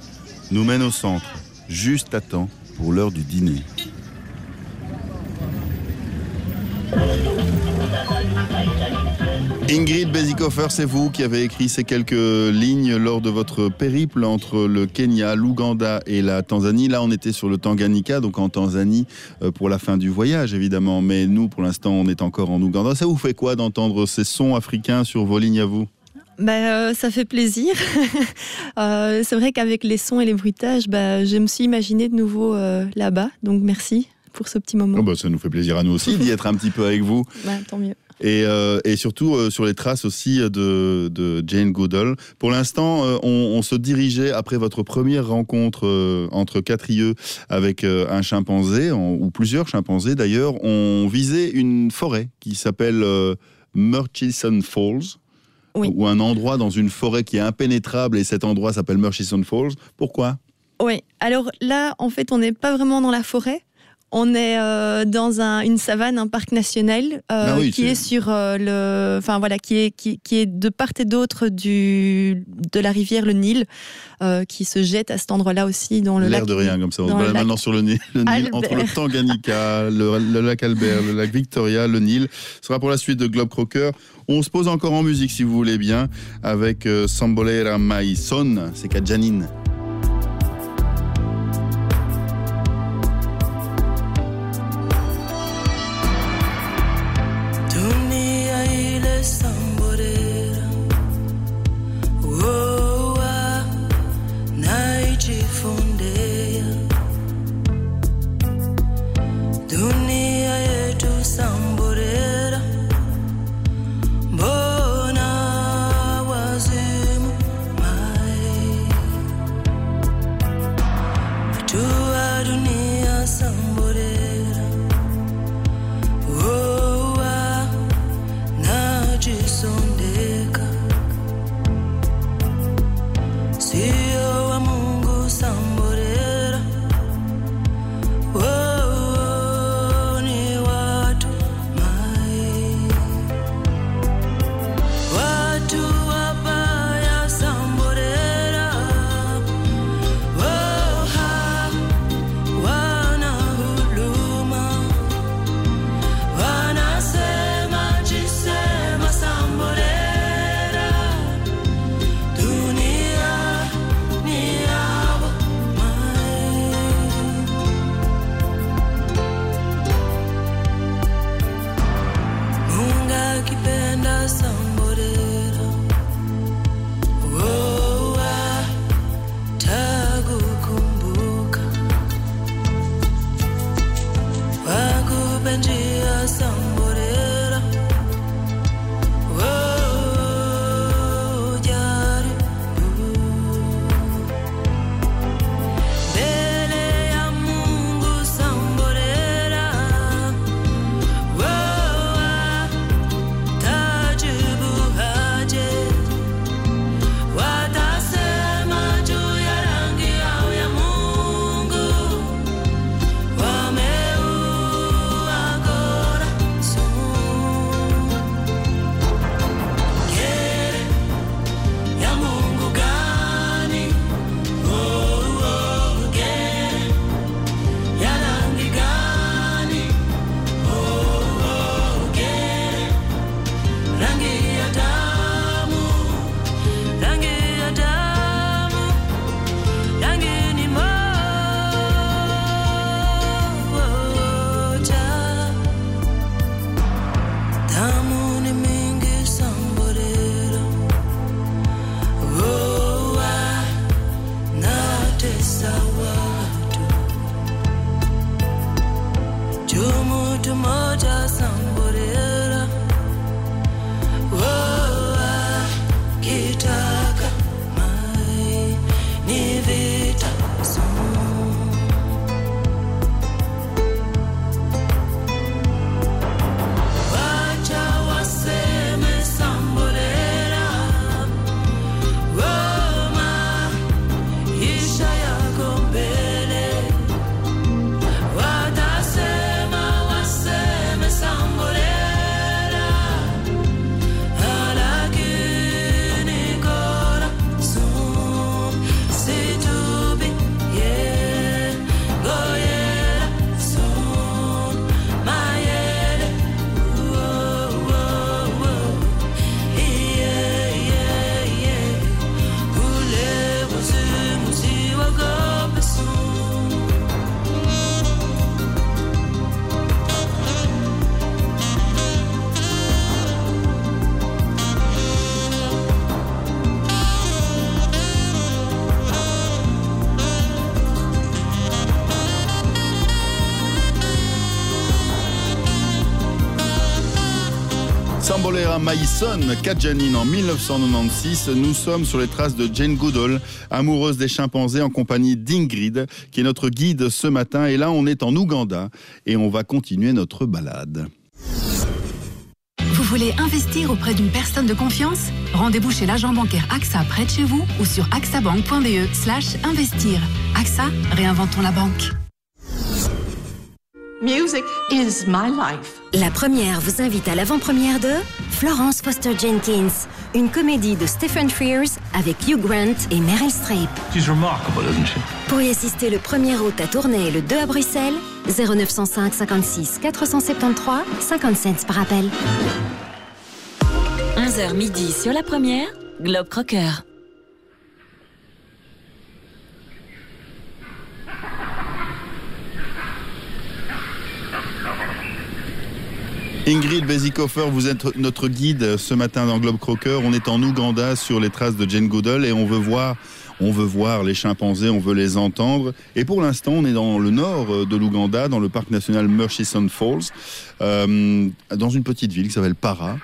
nous mène au centre, juste à temps pour l'heure du dîner. Ingrid Bezikofer, c'est vous qui avez écrit ces quelques lignes lors de votre périple entre le Kenya, l'Ouganda et la Tanzanie. Là, on était sur le Tanganyika, donc en Tanzanie euh, pour la fin du voyage, évidemment. Mais nous, pour l'instant, on est encore en Ouganda. Ça vous fait quoi d'entendre ces sons africains sur vos lignes à vous? Bah, ça fait plaisir. (laughs) Euh, c'est vrai qu'avec les sons et les bruitages, bah, je me suis imaginé de nouveau là-bas. Donc merci pour ce petit moment. Oh, bah, ça nous fait plaisir à nous aussi d'y être un petit peu avec vous. Bah, tant mieux. Et, euh, et, surtout euh, sur les traces aussi de, de Jane Goodall. Pour l'instant, euh, on, on, se dirigeait après votre première rencontre entre Quatrieux avec un chimpanzé, ou plusieurs chimpanzés d'ailleurs. On visait une forêt qui s'appelle Murchison Falls. Ou un endroit dans une forêt qui est impénétrable et cet endroit s'appelle Murchison Falls. Pourquoi? Oui, alors là, en fait, on n'est pas vraiment dans la forêt. On est euh, dans une savane, un parc national euh, ah qui est... sur euh, le, enfin voilà, qui est qui, est de part et d'autre du de la rivière le Nil, qui se jette à cet endroit-là aussi dans le lac. L'air de rien comme ça. On maintenant sur le Nil, entre le Tanganyika, le, lac Albert, le lac Victoria, le Nil. Ce sera pour la suite de Globe Crocker. On se pose encore en musique si vous voulez bien avec Sambolera Maison, c'est Kajanine. Bambolera Maïson Kajanin en 1996. Nous sommes sur les traces de Jane Goodall, amoureuse des chimpanzés en compagnie d'Ingrid, qui est notre guide ce matin. Et là, on est en Ouganda et on va continuer notre balade. Vous voulez investir auprès d'une personne de confiance? Rendez-vous chez l'agent bancaire AXA près de chez vous ou sur axabank.be slash investir. AXA, réinventons la banque. Music is my life. La première vous invite à l'avant-première de Florence Foster Jenkins, une comédie de Stephen Frears avec Hugh Grant et Meryl Streep. She's remarkable, isn't she? Pour y assister le 1er août à Tournai et le 2 à Bruxelles, 0905 56 473 50 cents par appel. 11h midi sur la première, Globe Crocker. Ingrid Bezikofer, vous êtes notre guide ce matin dans Globe Crocker. On est en Ouganda sur les traces de Jane Goodall et on veut voir, les chimpanzés, on veut les entendre. Et pour l'instant, on est dans le nord de l'Ouganda, dans le parc national Murchison Falls, euh, dans une petite ville qui s'appelle Para.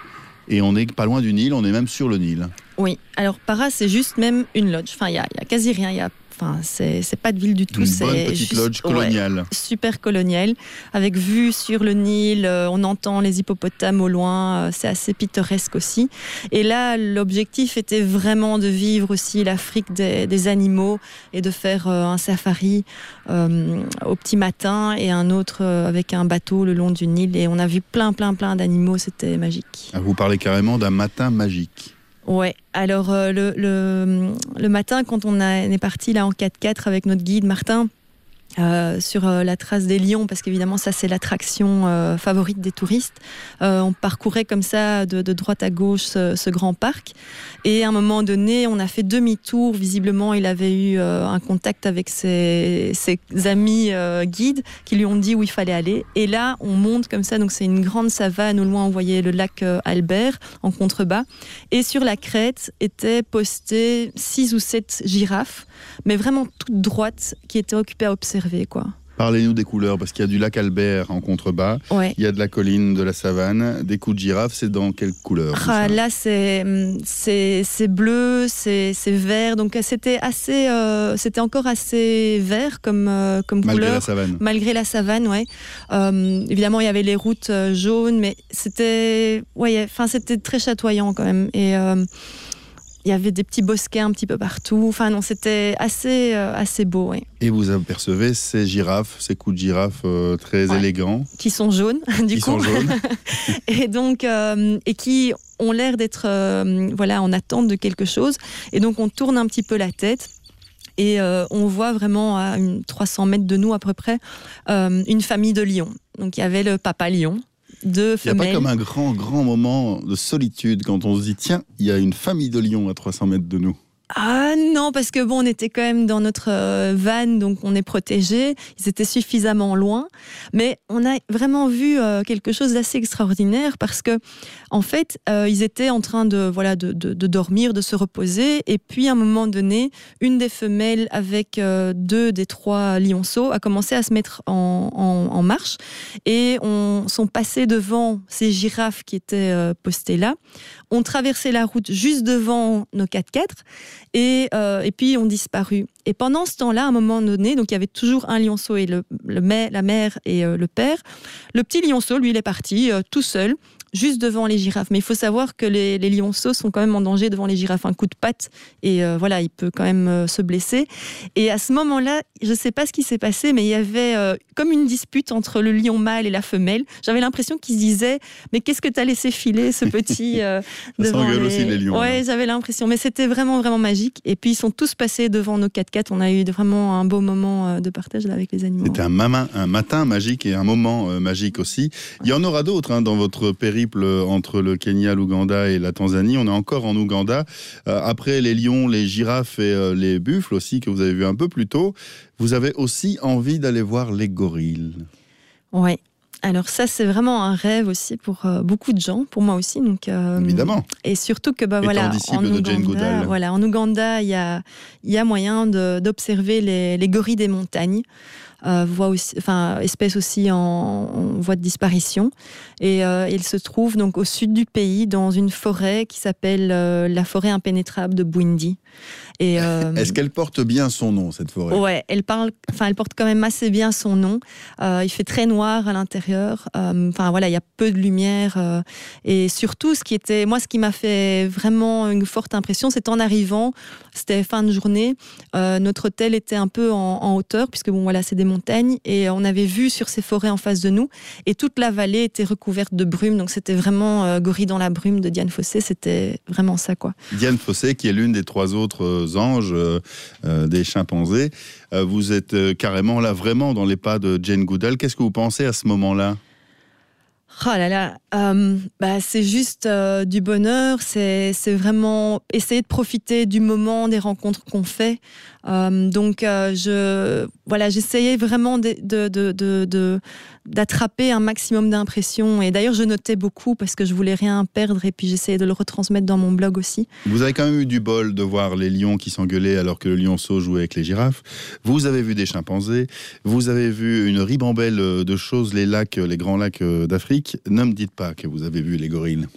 Et on n'est pas loin du Nil, on est même sur le Nil. Oui, alors Para, c'est juste même une lodge. Enfin, il n'y a, quasi rien. Enfin, c'est pas de ville du tout. C'est petite juste- lodge coloniale. ouais, super coloniale, avec vue sur le Nil. euh, on entend les hippopotames au loin. euh, c'est assez pittoresque aussi. Et là, l'objectif était vraiment de vivre aussi l'Afrique des, des animaux et de faire euh, un safari euh, au petit matin et un autre avec un bateau le long du Nil. Et on a vu plein, plein, plein d'animaux. C'était magique. Ah, Vous parlez carrément d'un matin magique. Ouais, alors euh, le, le, le matin, quand on, est parti là en 4x4 avec notre guide Martin, euh, sur euh, la trace des lions, parce qu'évidemment, ça, c'est l'attraction euh, favorite des touristes. Euh, on parcourait comme ça de, de droite à gauche ce, ce grand parc. Et à un moment donné, on a fait demi-tour. Visiblement, il avait eu euh, un contact avec ses, ses amis guides qui lui ont dit où il fallait aller. Et là, on monte comme ça. Donc, c'est une grande savane. Au loin, on voyait le lac Albert en contrebas. Et sur la crête étaient postées six ou sept girafes, mais vraiment toutes droites, qui étaient occupées à observer. Quoi. Parlez-nous des couleurs, parce qu'il y a du lac Albert en contrebas, Ouais. il y a de la colline, de la savane, des coups de girafe, c'est dans quelle couleur Ah, là, c'est hum, c'est bleu, c'est vert, donc euh, c'était assez, euh, c'était encore assez vert comme euh, comme Malgré couleur. la savane. Malgré la savane, ouais. Euh, évidemment, il y avait les routes jaunes, mais c'était, ouais, enfin, très chatoyant quand même. Et euh, il y avait des petits bosquets un petit peu partout. Enfin, non, c'était assez, euh, assez beau. Et vous apercevez ces girafes, ces coups de girafes euh, très Ouais. élégants. qui sont jaunes, (laughs) du Qui coup. sont jaunes. (laughs) et donc, euh, et qui ont l'air d'être, voilà, en attente de quelque chose. Et donc, on tourne un petit peu la tête. Et on voit vraiment à une 300 mètres de nous à peu près une famille de lions. Donc il y avait le papa lion, deux Il n'y a pas comme un grand, grand moment de solitude quand on se dit tiens, il y a une famille de lions à 300 mètres de nous. Ah non, parce que bon, on était quand même dans notre euh, van, donc on est protégé. Ils étaient suffisamment loin, mais on a vraiment vu euh, quelque chose d'assez extraordinaire parce que, en fait, euh, ils étaient en train de voilà de, dormir, de se reposer, et puis à un moment donné, une des femelles avec deux des trois lionceaux a commencé à se mettre en, marche, et on sont passés devant ces girafes qui étaient postées là, ont traversé la route juste devant nos 4x4 et, euh, et puis ont disparu. Et pendant ce temps-là, à un moment donné, donc il y avait toujours un lionceau et le, la mère et euh, le père. Le petit lionceau, lui, il est parti euh, tout seul, juste devant les girafes. Mais il faut savoir que les, les lionceaux sont quand même en danger devant les girafes. Un coup de patte et euh, voilà, il peut quand même euh, se blesser. Et à ce moment-là, je ne sais pas ce qui s'est passé, mais il y avait euh, comme une dispute entre le lion mâle et la femelle. J'avais l'impression qu'ils se disaient, mais qu'est-ce que tu as laissé filer ce petit (laughs) Ça devant s'engueule aussi, les lions, Ouais, hein. j'avais l'impression, mais c'était vraiment vraiment magique. Et puis ils sont tous passés devant nos 4x4. On a eu vraiment un beau moment de partage là, avec les animaux. C'était un, un matin magique et un moment magique aussi. Il y en aura d'autres hein, dans votre périple entre le Kenya, l'Ouganda et la Tanzanie. On est encore en Ouganda. Euh, après les lions, les girafes et euh, les buffles aussi que vous avez vu un peu plus tôt, vous avez aussi envie d'aller voir les gorilles. Ouais. Alors ça, c'est vraiment un rêve aussi pour euh, beaucoup de gens, pour moi aussi. Donc, euh, Évidemment. Et surtout que bah, voilà, en Ouganda, voilà, en Ouganda, il y a, il y a moyen d'observer les, les gorilles des montagnes. Voie aussi, enfin, espèce aussi en, en, voie de disparition. Et il se trouve donc au sud du pays, dans une forêt qui s'appelle la forêt impénétrable de (laughs) Euh, Est-ce qu'elle porte bien son nom, cette forêt? Ouais, elle, parle, enfin, elle porte quand même assez bien son nom. Euh, il fait très noir à l'intérieur. Euh, enfin, voilà, il y a peu de lumière. et surtout, ce qui était, moi, ce qui m'a fait vraiment une forte impression, c'est en arrivant, c'était fin de journée, notre hôtel était un peu en, hauteur, puisque bon, voilà, c'est des montagnes, et on avait vu sur ces forêts en face de nous, et toute la vallée était recouverte de brume. Donc, c'était vraiment Gorille dans la brume de Diane Fossé. C'était vraiment ça, quoi. Diane Fossé, qui est l'une des trois autres anges, euh, euh, des chimpanzés. Euh, vous êtes carrément là, vraiment dans les pas de Jane Goodall. Qu'est-ce que vous pensez à ce moment-là? Oh là là, bah, c'est juste du bonheur, c'est vraiment essayer de profiter du moment, des rencontres qu'on fait. Donc, je, voilà, j'essayais vraiment d'attraper un maximum d'impressions. Et d'ailleurs, je notais beaucoup parce que je voulais rien perdre et puis j'essayais de le retransmettre dans mon blog aussi. Vous avez quand même eu du bol de voir les lions qui s'engueulaient alors que le lionceau jouait avec les girafes. Vous avez vu des chimpanzés. Vous avez vu une ribambelle de choses, les lacs, les grands lacs d'Afrique. Ne me dites pas que vous avez vu les gorilles.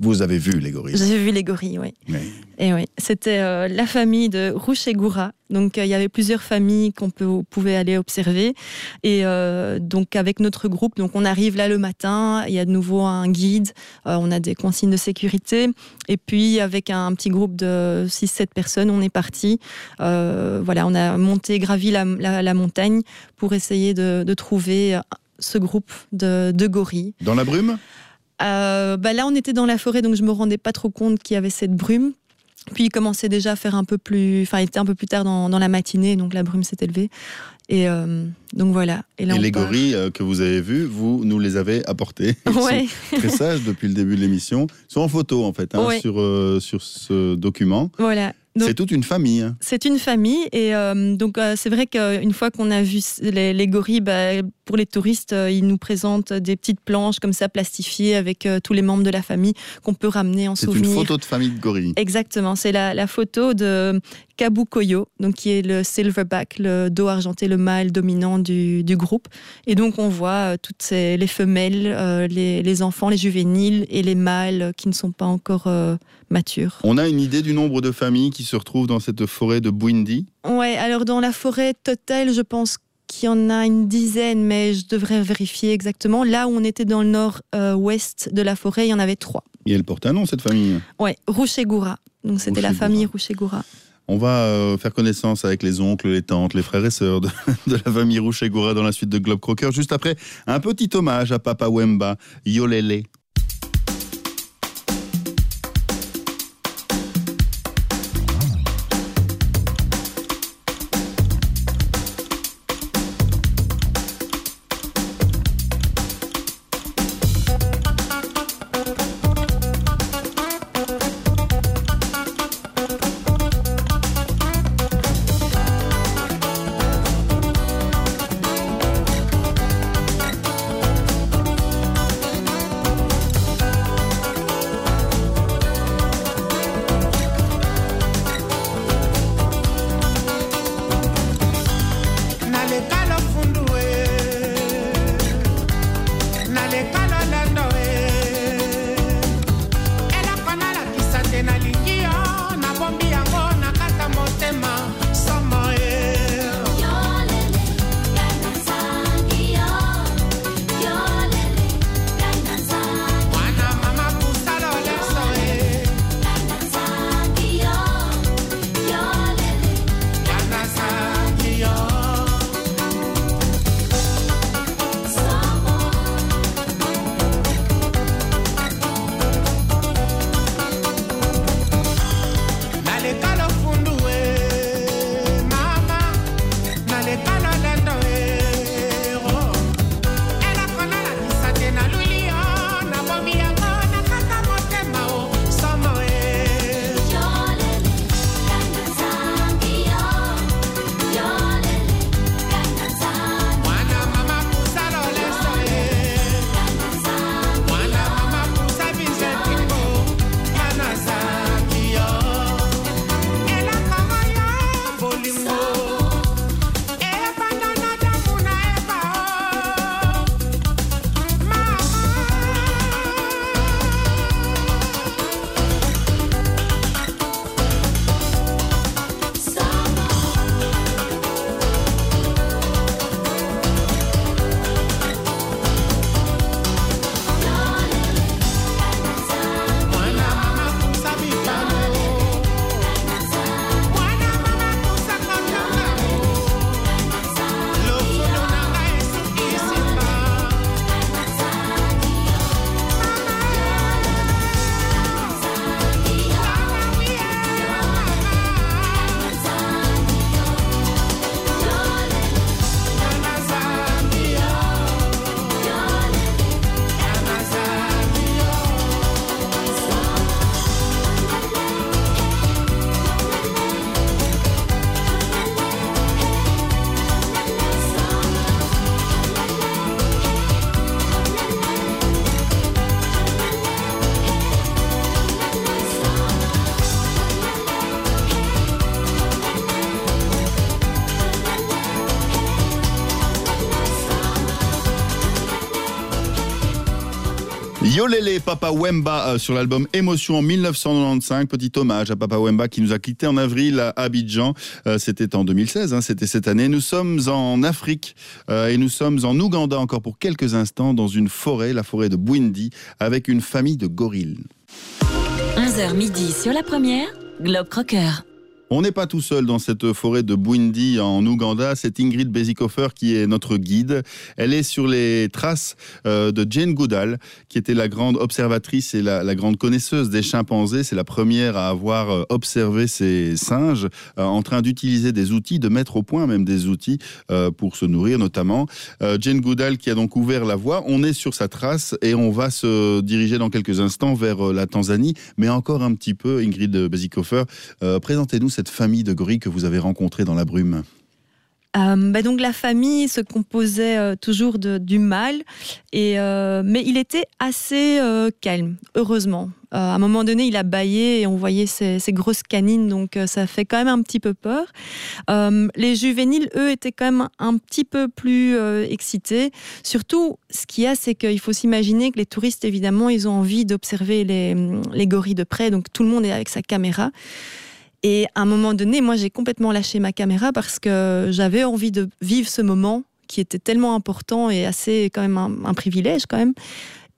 Vous avez vu les gorilles J'ai vu les gorilles, oui. Et oui, c'était euh, la famille de Goura. Donc euh, il y avait plusieurs familles qu'on pouvait aller observer. Et euh, donc avec notre groupe, donc on arrive là le matin, il y a de nouveau un guide, on a des consignes de sécurité. Et puis avec un, petit groupe de 6-7 personnes, on est parti. voilà, on a monté, gravi la, la, montagne pour essayer de, de trouver ce groupe de, de gorilles. Dans la brume? Euh, bah là, on était dans la forêt, donc je me rendais pas trop compte qu'il y avait cette brume. Puis il commençait déjà à faire un peu plus, enfin, il était un peu plus tard dans, la matinée, donc la brume s'est élevée. Et euh, donc voilà. Et, les gorilles euh, que vous avez vus, vous nous les avez apportés. (laughs) Ils très sages depuis le début de l'émission. Ils sont en photo en fait hein, sur, sur ce document. Voilà. C'est toute une famille. Hein. C'est une famille et euh, donc euh, c'est vrai qu'une fois qu'on a vu les, gorilles, bah, pour les touristes, euh, ils nous présentent des petites planches comme ça plastifiées avec tous les membres de la famille qu'on peut ramener en souvenir. C'est une photo de famille de gorilles. Exactement, c'est la, la, photo de Kabukoyo, donc qui est le silverback, le dos argenté, le mâle dominant du, du groupe. Et donc on voit toutes ces, les femelles, les, les, enfants, les juvéniles et les mâles qui ne sont pas encore matures. On a une idée du nombre de familles qui se retrouvent dans cette forêt de Bwindi Ouais, alors dans la forêt totale, je pense qu'il y en a une dizaine, mais je devrais vérifier exactement. Là où on était dans le nord-ouest de la forêt, il y en avait trois. Et elle porte un nom, cette famille? Ouais, Rouchegoura. Donc c'était la famille Rouchegoura. On va euh, faire connaissance avec les oncles, les tantes, les frères et sœurs de, (laughs) la famille Rouchegoura dans la suite de Globe Crocker. Juste après, un petit hommage à Papa Wemba, Yolele. Papa Wemba euh, sur l'album Émotion en 1995. Petit hommage à Papa Wemba qui nous a quitté en avril à Abidjan. Euh, c'était en 2016, hein, c'était cette année. Nous sommes en Afrique euh, et nous sommes en Ouganda encore pour quelques instants dans une forêt, la forêt de Bwindi, avec une famille de gorilles. 11h midi sur la première, Globe Crocker. On n'est pas tout seul dans cette forêt de Bwindi en Ouganda. C'est Ingrid Bezikofer qui est notre guide. Elle est sur les traces euh, de Jane Goodall, qui était la grande observatrice et la, grande connaisseuse des chimpanzés. C'est la première à avoir euh, observé ces singes euh, en train d'utiliser des outils, de mettre au point même des outils pour se nourrir notamment. Jane Goodall qui a donc ouvert la voie. On est sur sa trace et on va se diriger dans quelques instants vers la Tanzanie. Mais encore un petit peu, Ingrid Bezikofer, présentez-nous cette famille de gorilles que vous avez rencontrée dans la brume euh, bah donc la famille se composait euh, toujours du mâle, euh, mais il était assez calme, heureusement. à un moment donné, il a baillé et on voyait ses, grosses canines, donc ça fait quand même un petit peu peur. les juvéniles, eux, étaient quand même un petit peu plus excités. Surtout, ce qu'il y a, c'est qu'il faut s'imaginer que les touristes, évidemment, ils ont envie d'observer les gorilles de près, donc tout le monde est avec sa caméra. Et à un moment donné, moi, j'ai complètement lâché ma caméra parce que j'avais envie de vivre ce moment qui était tellement important et assez quand même un privilège quand même.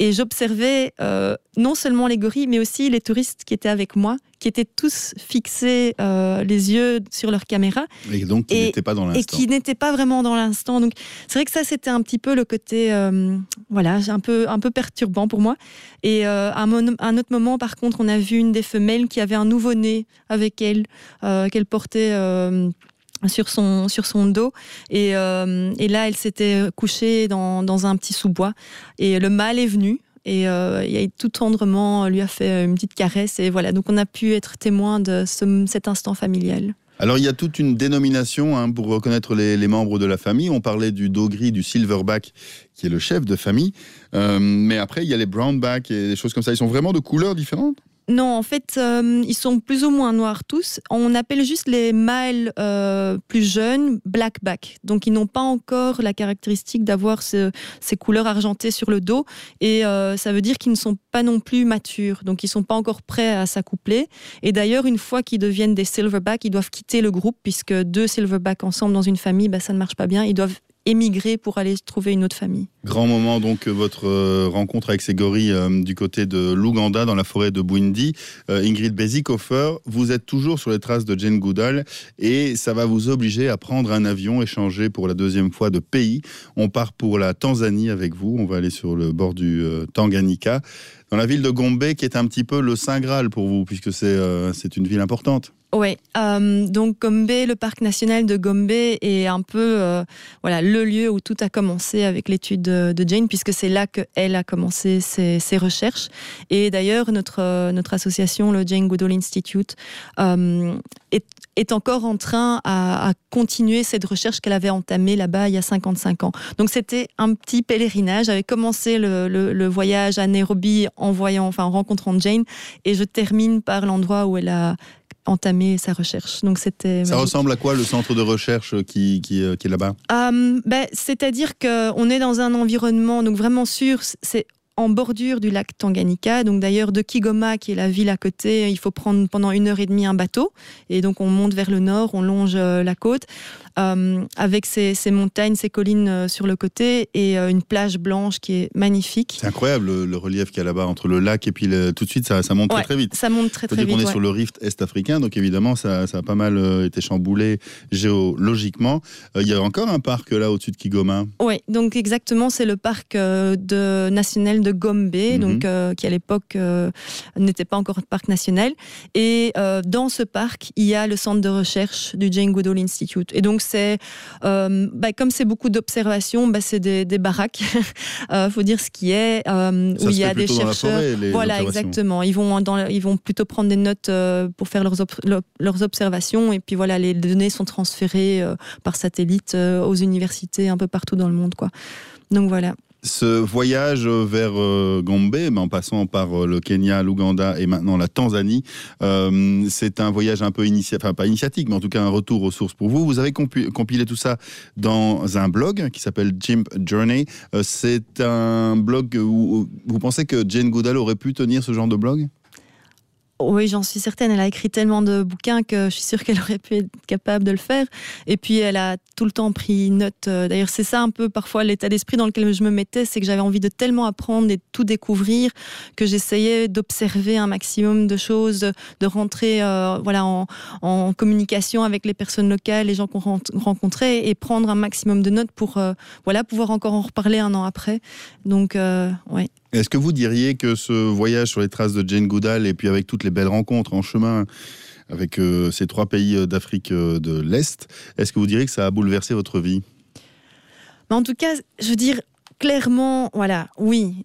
Et j'observais euh, non seulement les gorilles, mais aussi les touristes qui étaient avec moi, qui étaient tous fixés euh, les yeux sur leur caméra. Et donc qui n'étaient pas dans l'instant. Et qui n'étaient pas vraiment dans l'instant. Donc c'est vrai que ça, c'était un petit peu le côté, euh, voilà, un peu, un peu perturbant pour moi. Et à un, autre moment, par contre, on a vu une des femelles qui avait un nouveau-né avec elle, qu'elle portait sur son, sur son dos. Et, euh, et là, elle s'était couchée dans, dans, un petit sous-bois. Et le mâle est venu. Et euh, tout tendrement lui a fait une petite caresse. Et voilà, donc on a pu être témoin de cet instant familial. Alors il y a toute une dénomination hein, pour reconnaître les, membres de la famille. On parlait du dos gris, du silverback, qui est le chef de famille. Euh, mais après, il y a les brownback et des choses comme ça. Ils sont vraiment de couleurs différentes? Non, en fait, euh, ils sont plus ou moins noirs tous. On appelle juste les mâles euh, plus jeunes blackback. Donc, ils n'ont pas encore la caractéristique d'avoir ces couleurs argentées sur le dos. Et euh, ça veut dire qu'ils ne sont pas non plus matures. Donc, ils ne sont pas encore prêts à s'accoupler. Et d'ailleurs, une fois qu'ils deviennent des silverback, ils doivent quitter le groupe, puisque deux silverback ensemble dans une famille, bah, ça ne marche pas bien. Ils doivent émigrer pour aller trouver une autre famille. Grand moment donc euh, votre euh, rencontre avec ces gorilles euh, du côté de l'Ouganda dans la forêt de Bwindi. Ingrid Bezikofer, vous êtes toujours sur les traces de Jane Goodall et ça va vous obliger à prendre un avion et changer pour la deuxième fois de pays. On part pour la Tanzanie avec vous, on va aller sur le bord du Tanganyika dans la ville de Gombe qui est un petit peu le Saint Graal pour vous puisque c'est une ville importante. Oui, euh, donc Gombe, le parc national de Gombe est un peu euh, voilà le lieu où tout a commencé avec l'étude de, Jane, puisque c'est là qu'elle a commencé ses, recherches. Et d'ailleurs, notre, notre association, le Jane Goodall Institute, euh, est, est, encore en train à, continuer cette recherche qu'elle avait entamée là-bas il y a 55 ans. Donc c'était un petit pèlerinage. J'avais commencé le, le, voyage à Nairobi en voyant, enfin en rencontrant Jane, et je termine par l'endroit où elle a entamer sa recherche. Donc c'était. Ça ressemble à quoi le centre de recherche qui, qui, euh, qui est là-bas? Euh, ben, C'est-à-dire qu'on est dans un environnement donc vraiment sûr. C'est en bordure du lac Tanganyika. Donc d'ailleurs de Kigoma, qui est la ville à côté, il faut prendre pendant une heure et demie un bateau. Et donc on monte vers le nord, on longe euh, la côte. Euh, avec ces, montagnes, ces collines euh, sur le côté et euh, une plage blanche qui est magnifique. C'est incroyable le, relief qu'il y a là-bas entre le lac et puis tout de suite ça, monte très très vite. Ça monte très très vite. On est sur le rift est-africain, donc évidemment ça, a pas mal été chamboulé géologiquement. Il y a encore un parc là au-dessus de Kigoma. Oui, donc exactement, c'est le parc de, national de Gombe, mhm. donc qui à l'époque n'était pas encore un parc national. Et dans ce parc, il y a le centre de recherche du Jane Goodall Institute. Et donc c'est, euh, bah, comme c'est beaucoup d'observations, bah, c'est des, baraques. Il (laughs) euh, faut dire ce qui est, euh, où il y a des chercheurs. voilà, exactement. Ils vont, dans, ils vont plutôt prendre des notes pour faire leurs, leurs observations, et puis voilà, les données sont transférées par satellite aux universités un peu partout dans le monde, quoi. Donc voilà. Ce voyage vers euh, Gombe, en passant par euh, le Kenya, l'Ouganda et maintenant la Tanzanie, euh, c'est un voyage un peu initiatique, enfin pas initiatique, mais en tout cas un retour aux sources pour vous. Vous avez compilé tout ça dans un blog qui s'appelle Jim Journey. c'est un blog où vous pensez que Jane Goodall aurait pu tenir ce genre de blog? Oui, j'en suis certaine. Elle a écrit tellement de bouquins que je suis sûre qu'elle aurait pu être capable de le faire. Et puis, elle a tout le temps pris note. Euh, d'ailleurs, c'est ça un peu parfois l'état d'esprit dans lequel je me mettais, c'est que j'avais envie de tellement apprendre et de tout découvrir que j'essayais d'observer un maximum de choses, de rentrer euh, voilà, en, communication avec les personnes locales, les gens qu'on rencontrait et prendre un maximum de notes pour euh, voilà, pouvoir encore en reparler un an après. Donc, ouais. Est-ce que vous diriez que ce voyage sur les traces de Jane Goodall et puis avec toutes les belles rencontres en chemin avec euh, ces trois pays euh, d'Afrique euh, de l'Est, est-ce que vous diriez que ça a bouleversé votre vie? En tout cas, je veux dire, clairement, voilà, oui.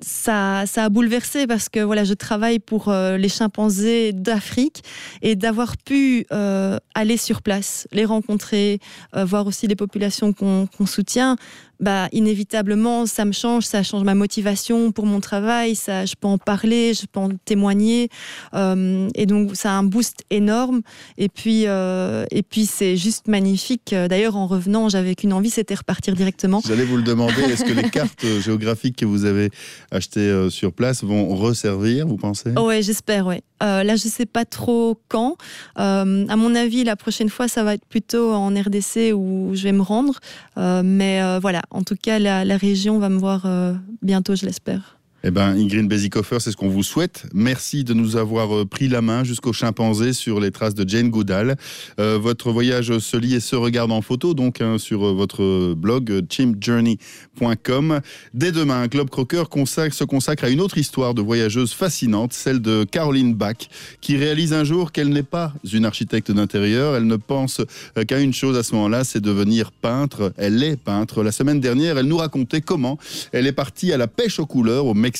ça, ça, a bouleversé parce que voilà, je travaille pour les chimpanzés d'Afrique et d'avoir pu aller sur place, les rencontrer, voir aussi les populations qu'on soutient, bah, inévitablement, ça me change, ça change ma motivation pour mon travail, ça, je peux en parler, je peux en témoigner. Euh, et donc, ça a un boost énorme. Et puis, euh, et puis c'est juste magnifique. D'ailleurs, en revenant, j'avais qu'une envie, c'était repartir directement. J'allais vous le demander, est-ce que les (laughs) cartes géographiques que vous avez achetées euh, sur place vont resservir, vous pensez? Oui, j'espère, oui. Là, je ne sais pas trop quand. à mon avis, la prochaine fois, ça va être plutôt en RDC où je vais me rendre. mais voilà, en tout cas, la, région va me voir euh, bientôt, je l'espère. Eh bien, Ingrid Bezikofer, c'est ce qu'on vous souhaite. Merci de nous avoir euh, pris la main jusqu'au chimpanzé sur les traces de Jane Goodall. Euh, votre voyage se lit et se regarde en photo, donc hein, sur euh, votre blog chimjourney.com. Dès demain, Globe Crocker se consacre à une autre histoire de voyageuse fascinante, celle de Caroline Bach, qui réalise un jour qu'elle n'est pas une architecte d'intérieur. Elle ne pense qu'à une chose à ce moment-là, c'est devenir peintre. Elle est peintre. La semaine dernière, elle nous racontait comment elle est partie à la pêche aux couleurs au Mexique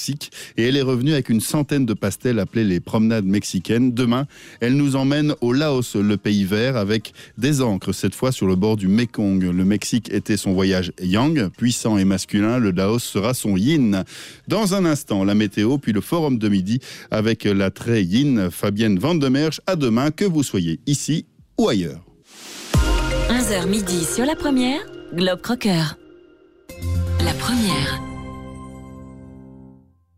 et elle est revenue avec une centaine de pastels appelés les promenades mexicaines. Demain, elle nous emmène au Laos, le pays vert, avec des encres, cette fois sur le bord du Mekong. Le Mexique était son voyage yang, puissant et masculin. Le Laos sera son yin. Dans un instant, la météo, puis le forum de midi avec la très yin Fabienne Vandemerche. À demain, que vous soyez ici ou ailleurs. 11h midi sur la première, Globe Crocker. La première.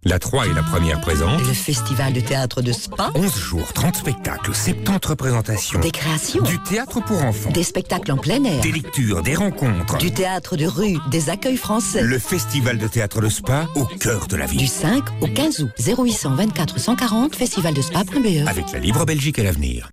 La 3 est la première présente. Le festival de théâtre de Spa. 11 jours, 30 spectacles, 70 représentations. Des créations. Du théâtre pour enfants. Des spectacles en plein air. Des lectures, des rencontres. Du théâtre de rue, des accueils français. Le festival de théâtre de Spa au cœur de la ville. Du 5 au 15 août. 0800 24 140 festivaldespa.be. Avec la libre Belgique à l'avenir.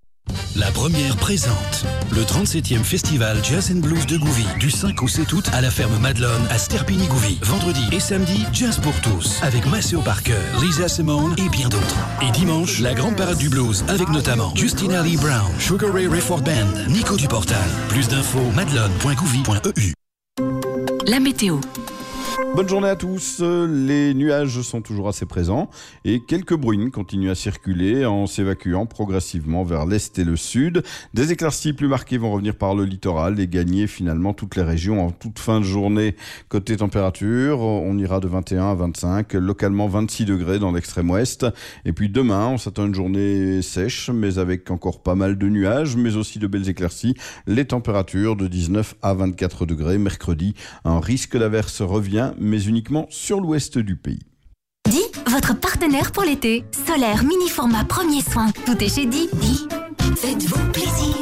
La première présente le 37e festival Jazz and Blues de Gouvy du 5 au 7 août à la ferme Madelon à Sterpini-Gouvy. Vendredi et samedi, Jazz pour tous avec Maceo Parker, Lisa Simone et bien d'autres. Et dimanche, la grande parade du blues avec notamment Justina Lee Brown, Sugar Ray Rayford Band, Nico du Portal. Plus d'infos madelon.gouvy.eu. La météo. Bonne journée à tous. Les nuages sont toujours assez présents et quelques bruines continuent à circuler en s'évacuant progressivement vers l'est et le sud. Des éclaircies plus marquées vont revenir par le littoral et gagner finalement toutes les régions en toute fin de journée. Côté température, on ira de 21 à 25, localement 26 degrés dans l'extrême ouest. Et puis demain, on s'attend à une journée sèche, mais avec encore pas mal de nuages, mais aussi de belles éclaircies. Les températures de 19 à 24 degrés. Mercredi, un risque d'averse revient mais uniquement sur l'ouest du pays. Di, votre partenaire pour l'été. Solaire, mini format, premier soin. Tout est chez Di. Di, faites-vous plaisir.